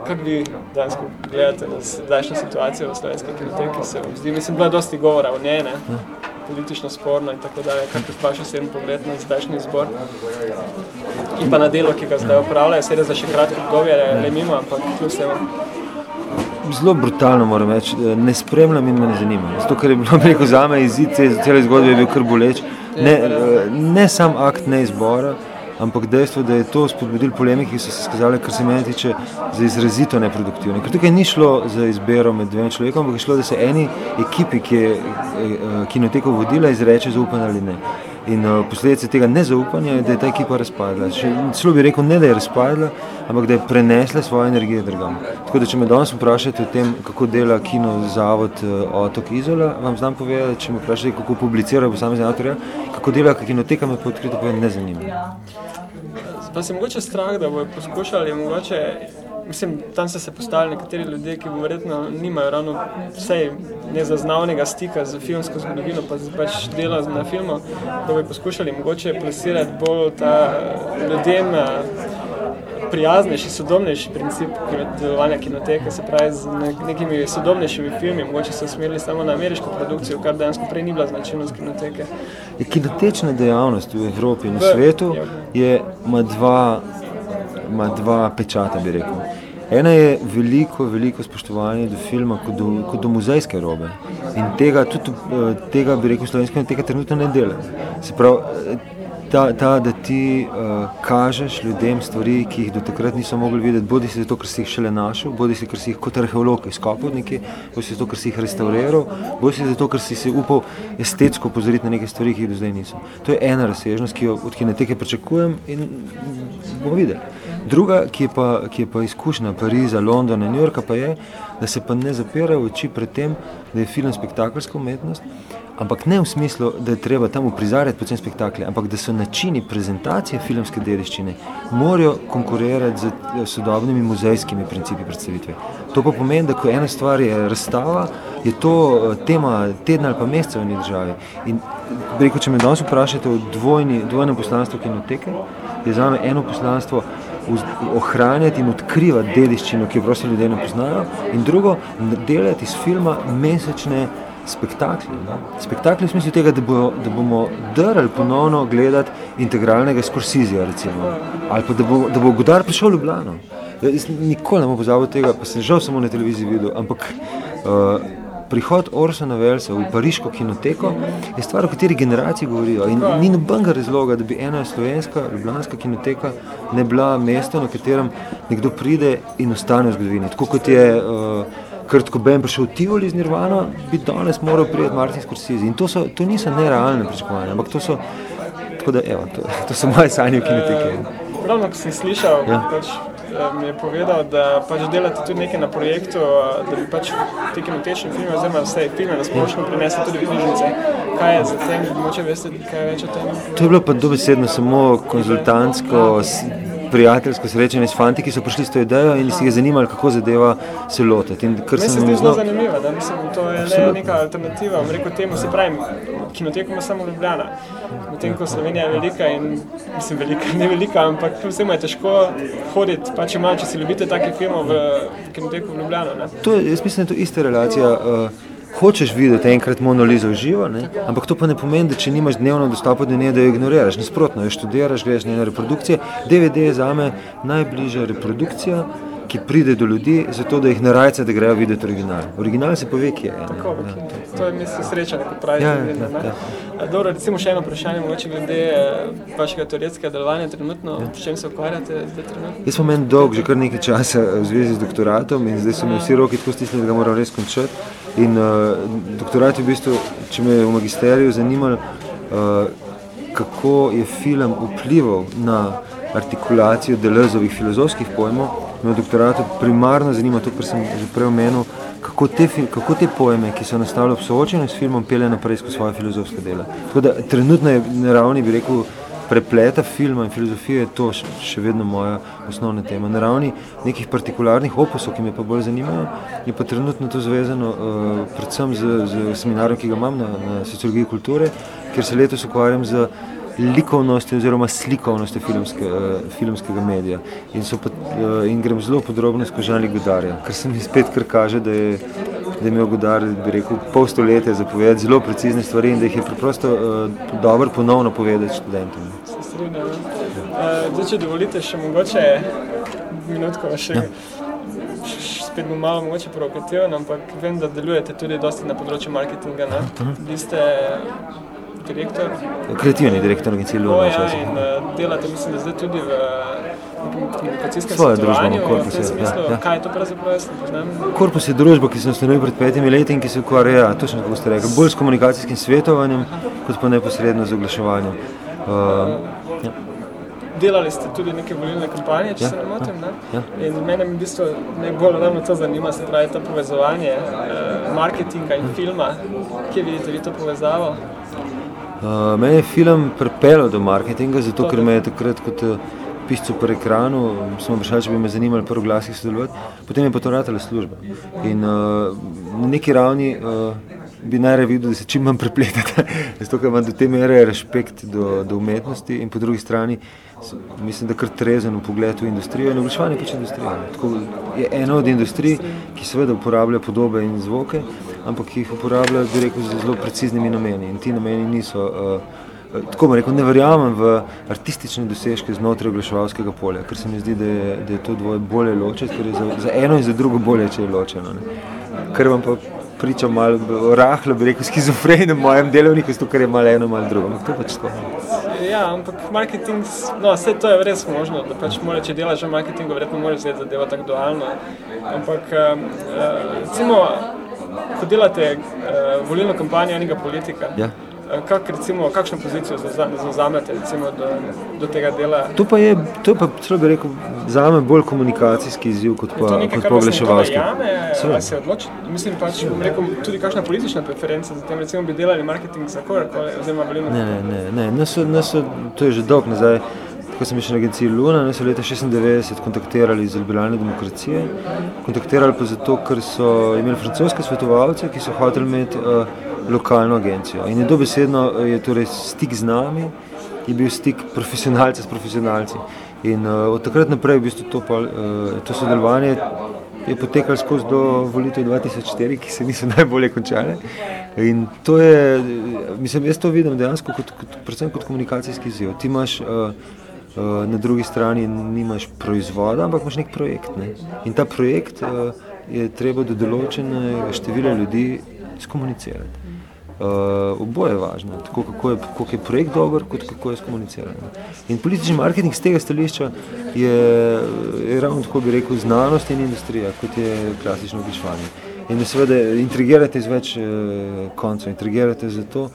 kako vi danes gledate na zdajšnjo situacijo v Slovenske kinoteke? Se vam zdi, mislim, bilo je dosti govora o njej, ne? Ja. politično sporno in tako dalje. Kako je vaš osebni pogled na zdajšnji izbor? In pa na delo, ki ga zdaj upravljajo, seveda za še kratko obdobje, le mimo, ampak kljub vsemu zelo brutalno moram reči, ne spremljam in me ne zanima. Zato, ker je bilo preko zame izid cele zgodbe je bil kar boleč. Ne, eh, ne sam akt ne izbora, ampak dejstvo, da je to spodbudil polemiki, ki so se skazali, kar se meni tiče, za izrazito neproduktivno. Ker tukaj ni šlo za izbiro med dvema človekoma, ampak je šlo, da se eni ekipi, ki je eh, kinoteko vodila, izreče zaupanje ali ne. In uh, posledice tega nezaupanja je, da je ta ekipa razpadla. Celo bi rekel, ne da je razpadla, ampak da je prenesla svoje energije drugam. Tako da, če me danes vprašate o tem, kako dela kino zavod uh, Otok Izola, vam znam povedati, če me vprašate, kako publicira posamezni avtorja, kako dela kinoteka, me pa odkrito povem, ne zanima. Pa se mogoče strah, da bojo poskušali mogoče mislim, tam so se postavili nekateri ljudje, ki verjetno nimajo ravno vsej nezaznavnega stika z filmsko zgodovino, pa pač dela na filmu, da bi poskušali mogoče plasirati bolj ta ljudem eh, prijaznejši, sodobnejši princip delovanja kinoteke, se pravi z nekimi sodobnejšimi filmi, mogoče se usmerili samo na ameriško produkcijo, kar dejansko prej ni bila značilnost kinoteke. Je kinotečna dejavnost v Evropi in v svetu je, ima dva ima dva pečata, bi rekel. Ena je veliko, veliko spoštovanje do filma kot do, kot do muzejske robe. In tega, tudi, eh, tega bi rekel, slovensko, tega trenutno ne dela. Se pravi, ta, ta, da ti uh, kažeš ljudem stvari, ki jih do takrat niso mogli videti, bodi si zato, ker si jih šele našel, bodi si, ker si jih kot arheolog izkopal nekje, bodi si zato, ker si jih restauriral, bodi si zato, ker si se upal estetsko pozoriti na neke stvari, ki jih do zdaj niso. To je ena razsežnost, ki jo od kineteke pričakujem in bomo videli. Druga, ki je, pa, ki je pa izkušnja Pariza, Londona New Yorka, pa je, da se pa ne zapirajo oči pred tem, da je film spektakularska umetnost, ampak ne v smislu, da je treba tam uprizarjati predvsem spektakle, ampak da so načini prezentacije filmske dediščine morajo konkurirati z sodobnimi muzejskimi principi predstavitve. To pa pomeni, da ko ena stvar je razstava, je to eh, tema tedna ali pa meseca v njej državi. In rekel, če me danes vprašate o dvojni, dvojnem poslanstvu kinoteke, je za me eno poslanstvo ohranjati in odkrivati dediščino, ki jo prosti ljudje ne poznajo, in drugo, delati iz filma mesečne spektakli. Ne? Spektakli v smislu tega, da, bo, da bomo drli ponovno gledati integralnega skorsizija, recimo. ali pa da bo, da bo Godar prišel v Ljubljano. Jaz nikoli ne bom pozabil tega, pa sem žal samo na televiziji videl, ampak uh, prihod Orsona Velsa v pariško kinoteko je stvar, o kateri generacije govorijo. In ni nobenega razloga, da bi ena slovenska, ljubljanska kinoteka ne bila mesto, na katerem nekdo pride in ostane v zgodovini. Tako kot je uh, Kurt Cobain prišel v Tivoli z Nirvana, bi danes moral prijeti Martin Scorsese. In to, so, to niso nerealne pričakovanja, ampak to so, tako da, evo, to, to so moje sanje v kineteki. Ravno, ko sem slišal, ja. pač, mi je povedal, da pač delate tudi nekaj na projektu, da bi pač te kinotečne filme, oziroma vse filme na splošno prinesli tudi knjižnice. Kaj je za tem, moče veste, kaj več o tem? To je bilo pa dobesedno samo konzultantsko prijateljsko srečanje s fanti, ki so prišli s to idejo in si je zanimali, kako zadeva se lotiti. Meni se zdi zelo zanimivo, da mislim, to je le neka alternativa. Rekel temu, se pravi, kinoteko ima samo Ljubljana. Medtem ko Slovenija je velika in mislim velika, ne velika, ampak vsem je težko hoditi, pa če malo, če si ljubite takih filmov v kinoteku v Ljubljana. Ne? To je, jaz mislim, da je to ista relacija. Uh, hočeš videti enkrat monolizo v živo, ne? ampak to pa ne pomeni, da če nimaš dnevno dostopa do nje, da jo ignoriraš. Nasprotno, jo študiraš, greš njene reprodukcije. DVD je zame najbližja reprodukcija, ki pride do ljudi, zato da jih ne rajce, da grejo videti original. Original se pove, ki je. Tako, ja. To je mislim sreča, kot pravite. Ja, ja, ja, ja. Dobro, recimo še eno vprašanje, mogoče glede eh, vašega teoretskega delovanja trenutno, ja. s čem se ukvarjate zdaj trenutno? Jaz sem meni dolg, že kar nekaj časa v zvezi z doktoratom in zdaj so mi vsi roki tako stisnili, da ga moram res končati. In uh, doktorat je v bistvu, če me je v magisteriju zanimalo, uh, kako je film vplival na artikulacijo Delezovih filozofskih pojmov, me v doktoratu primarno zanima to, kar sem že prej omenil, kako te, kako te pojme, ki so nastali ob soočenju s filmom, pele naprej skozi svoje filozofske dela. Tako da trenutno je na ravni, bi rekel, prepleta filma in filozofije je to še vedno moja osnovna tema. Na ravni nekih partikularnih opusov, ki me pa bolj zanimajo, je pa trenutno to zvezano uh, predvsem z, z seminarjem, ki ga imam na, na sociologiji kulture, kjer se letos ukvarjam z likovnostjo oziroma slikovnostjo filmske, uh, filmskega medija. In, pa, uh, in grem zelo podrobno skozi Žali Godarja, kar se mi spet kar kaže, da je da je imel Godar, bi rekel, pol stoletja zapovedati zelo precizne stvari in da jih je preprosto uh, dobro ponovno povedati študentom. Se strinjam. Uh, zdaj, če dovolite še mogoče minutko, še, ja. spet bom malo mogoče provokativen, ampak vem, da delujete tudi dosti na področju marketinga. Ne? -huh. Vi ste direktor. Kreativni direktor agencije Luna. Ja, in uh, delate, mislim, da zdaj tudi v komunikacijskem Svoje družbo, korpus je. Ja, ja. Kaj je to pravzaprav? Korpus je družba, ki sem ustanovil pred petimi leti in ki se ukvarja, ja, točno kako ste rekli, bolj s komunikacijskim svetovanjem, kot pa neposredno z oglaševanjem. Uh, ja. Delali ste tudi neke volilne kampanje, če ja, se ne motim, ne? Ja, ja. In mene mi v bistvu najbolj ravno to zanima, se pravi to povezovanje eh, marketinga in filma. Kje vidite vi to povezavo? Uh, mene je film pripeljal do marketinga, zato ker me je takrat kot uh, piscu po ekranu, smo vprašali, če bi me zanimali prvo glasih sodelovati, potem je pa to ratala služba. In uh, na neki ravni uh, bi najraje videl, da se čim manj prepletate, zato ker imam do te mere respekt do, do umetnosti in po drugi strani mislim, da kar trezen v pogledu industrijo in oglaševanje pač industrija. Tako je ena od industrij, ki seveda uporablja podobe in zvoke, ampak jih uporablja, bi rekel, z zelo preciznimi nameni in ti nameni niso uh, tako bom rekel, ne verjamem v artistične dosežke znotraj oglaševalskega polja, ker se mi zdi, da je, da je to dvoje bolje ločeno, ker je za, za eno in za drugo bolje, če je ločeno. Ne. Ker vam pa pričam malo rahlo, bi rekel, skizofrenem mojem delovniku, zato ker je malo eno, malo drugo. To je pač tako. Ja, ampak marketing, no, vse to je res možno, da pač mora, če delaš v marketingu, verjetno moraš zdaj zadeva tako dualno. Ampak, uh, recimo, ko delate uh, volilno kampanjo enega politika, ja. Eh, kak, recimo, kakšno pozicijo zauzamete do, do tega dela? To pa je, to pa, celo bi rekel, za me bolj komunikacijski izziv kot pa, kot poglaševalski. Ali se odloči, mislim pač, rekel, tudi kakšna politična preferenca, zatem recimo bi delali marketing za kogarkoli, oziroma volilno Ne, ne, ne, ne, nas, nas, to je že dolg nazaj. Ko sem šel na agencijo Luna, ne, so leta 96 kontaktirali iz liberalne demokracije. Kontaktirali pa zato, ker so imeli francoske svetovalce, ki so hoteli imeti uh, lokalno agencijo. In je dobesedno je torej stik z nami, je bil stik profesionalca s profesionalci. In uh, od takrat naprej v bistvu to, pa, uh, to sodelovanje je potekalo skozi do volitev 2004, ki se niso najbolje končale. In to je, mislim, jaz to vidim dejansko kot, kot, predvsem kot komunikacijski izziv. Ti imaš uh, na drugi strani nimaš proizvoda, ampak imaš nek projekt. Ne? In ta projekt uh, je treba do določenega števila ljudi skomunicirati. Uh, oboje je važno, tako kako je, kako je projekt dober, kot kako je skomuniciran. In politični marketing z tega stališča je, je ravno tako bi rekel znanost in industrija, kot je klasično oglaševanje. In seveda intrigirate iz več uh, koncev, intrigirate zato,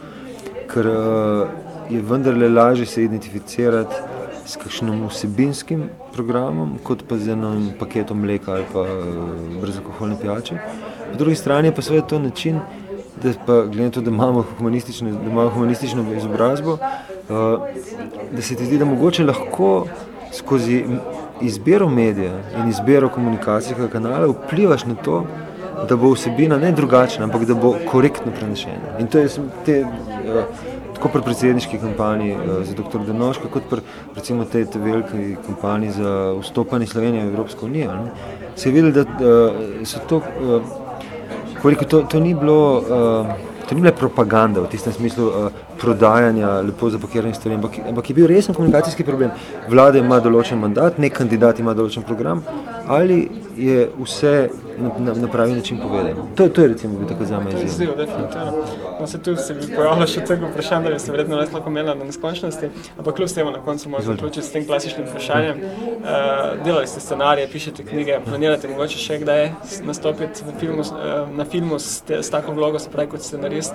ker uh, je vendarle lažje se identificirati s kakšnim vsebinskim programom, kot pa z enim paketom mleka ali pa uh, brezalkoholne pijače. Po drugi strani pa seveda to način, da pa glede to, da imamo humanistično, da imamo humanistično izobrazbo, uh, da se ti zdi, da mogoče lahko skozi izbiro medija in izbiro komunikacijskega kanala vplivaš na to, da bo vsebina ne drugačna, ampak da bo korektno prenešena. In to je te, uh, tako pri predsedniški kampanji uh, za dr. Denoška, kot pri recimo tej te veliki kampanji za vstopanje Slovenije v Evropsko unijo. Ne? Se je videli, da uh, so to, uh, koliko to, to ni bilo To ni bila propaganda v tistem smislu prodajanja lepo zapakiranih stvari, ampak, ampak je bil resen komunikacijski problem. Vlada ima določen mandat, nek kandidat ima določen program, ali je vse na, na, na pravi način povedano. To, to je recimo bil tako zame izjiv. Izjiv, definitivno. No, se tu se bi pojavilo še tega vprašanja, da bi se verjetno res lahko imela na neskončnosti, ampak kljub temu na koncu moramo zaključiti s tem klasičnim vprašanjem. Uh, delali ste scenarije, pišete knjige, planirate mogoče še kdaj nastopiti na filmu, uh, na filmu s, te, s tako vlogo, se pravi kot scenarist?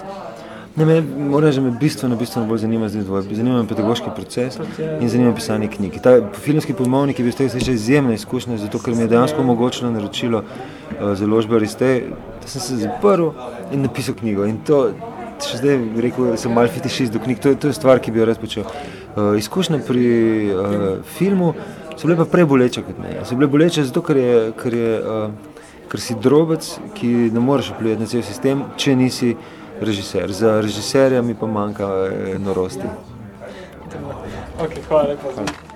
Ne, me, moram reči, da me bistveno, bistveno bolj zanima zdaj dvoje. Zanima me pedagoški proces in zanima me pisanje knjig. Ta filmski pojmovnik je bil s tega izjemna izkušnja, zato ker mi je dejansko omogočilo naročilo uh, založbe Ariste, da sem se zaprl in napisal knjigo. In to, še zdaj rekel, sem mal fetišist do knjig, to, to je stvar, ki bi jo res počel. Uh, izkušnja pri uh, filmu so bile pa prej boleče kot ne. So bile boleče zato, ker je, ker je uh, ker si drobec, ki ne moreš vplivati na cel sistem, če nisi režiser. Za režiserja mi pa manjka norosti. Okay, hvala lepa. Hvala.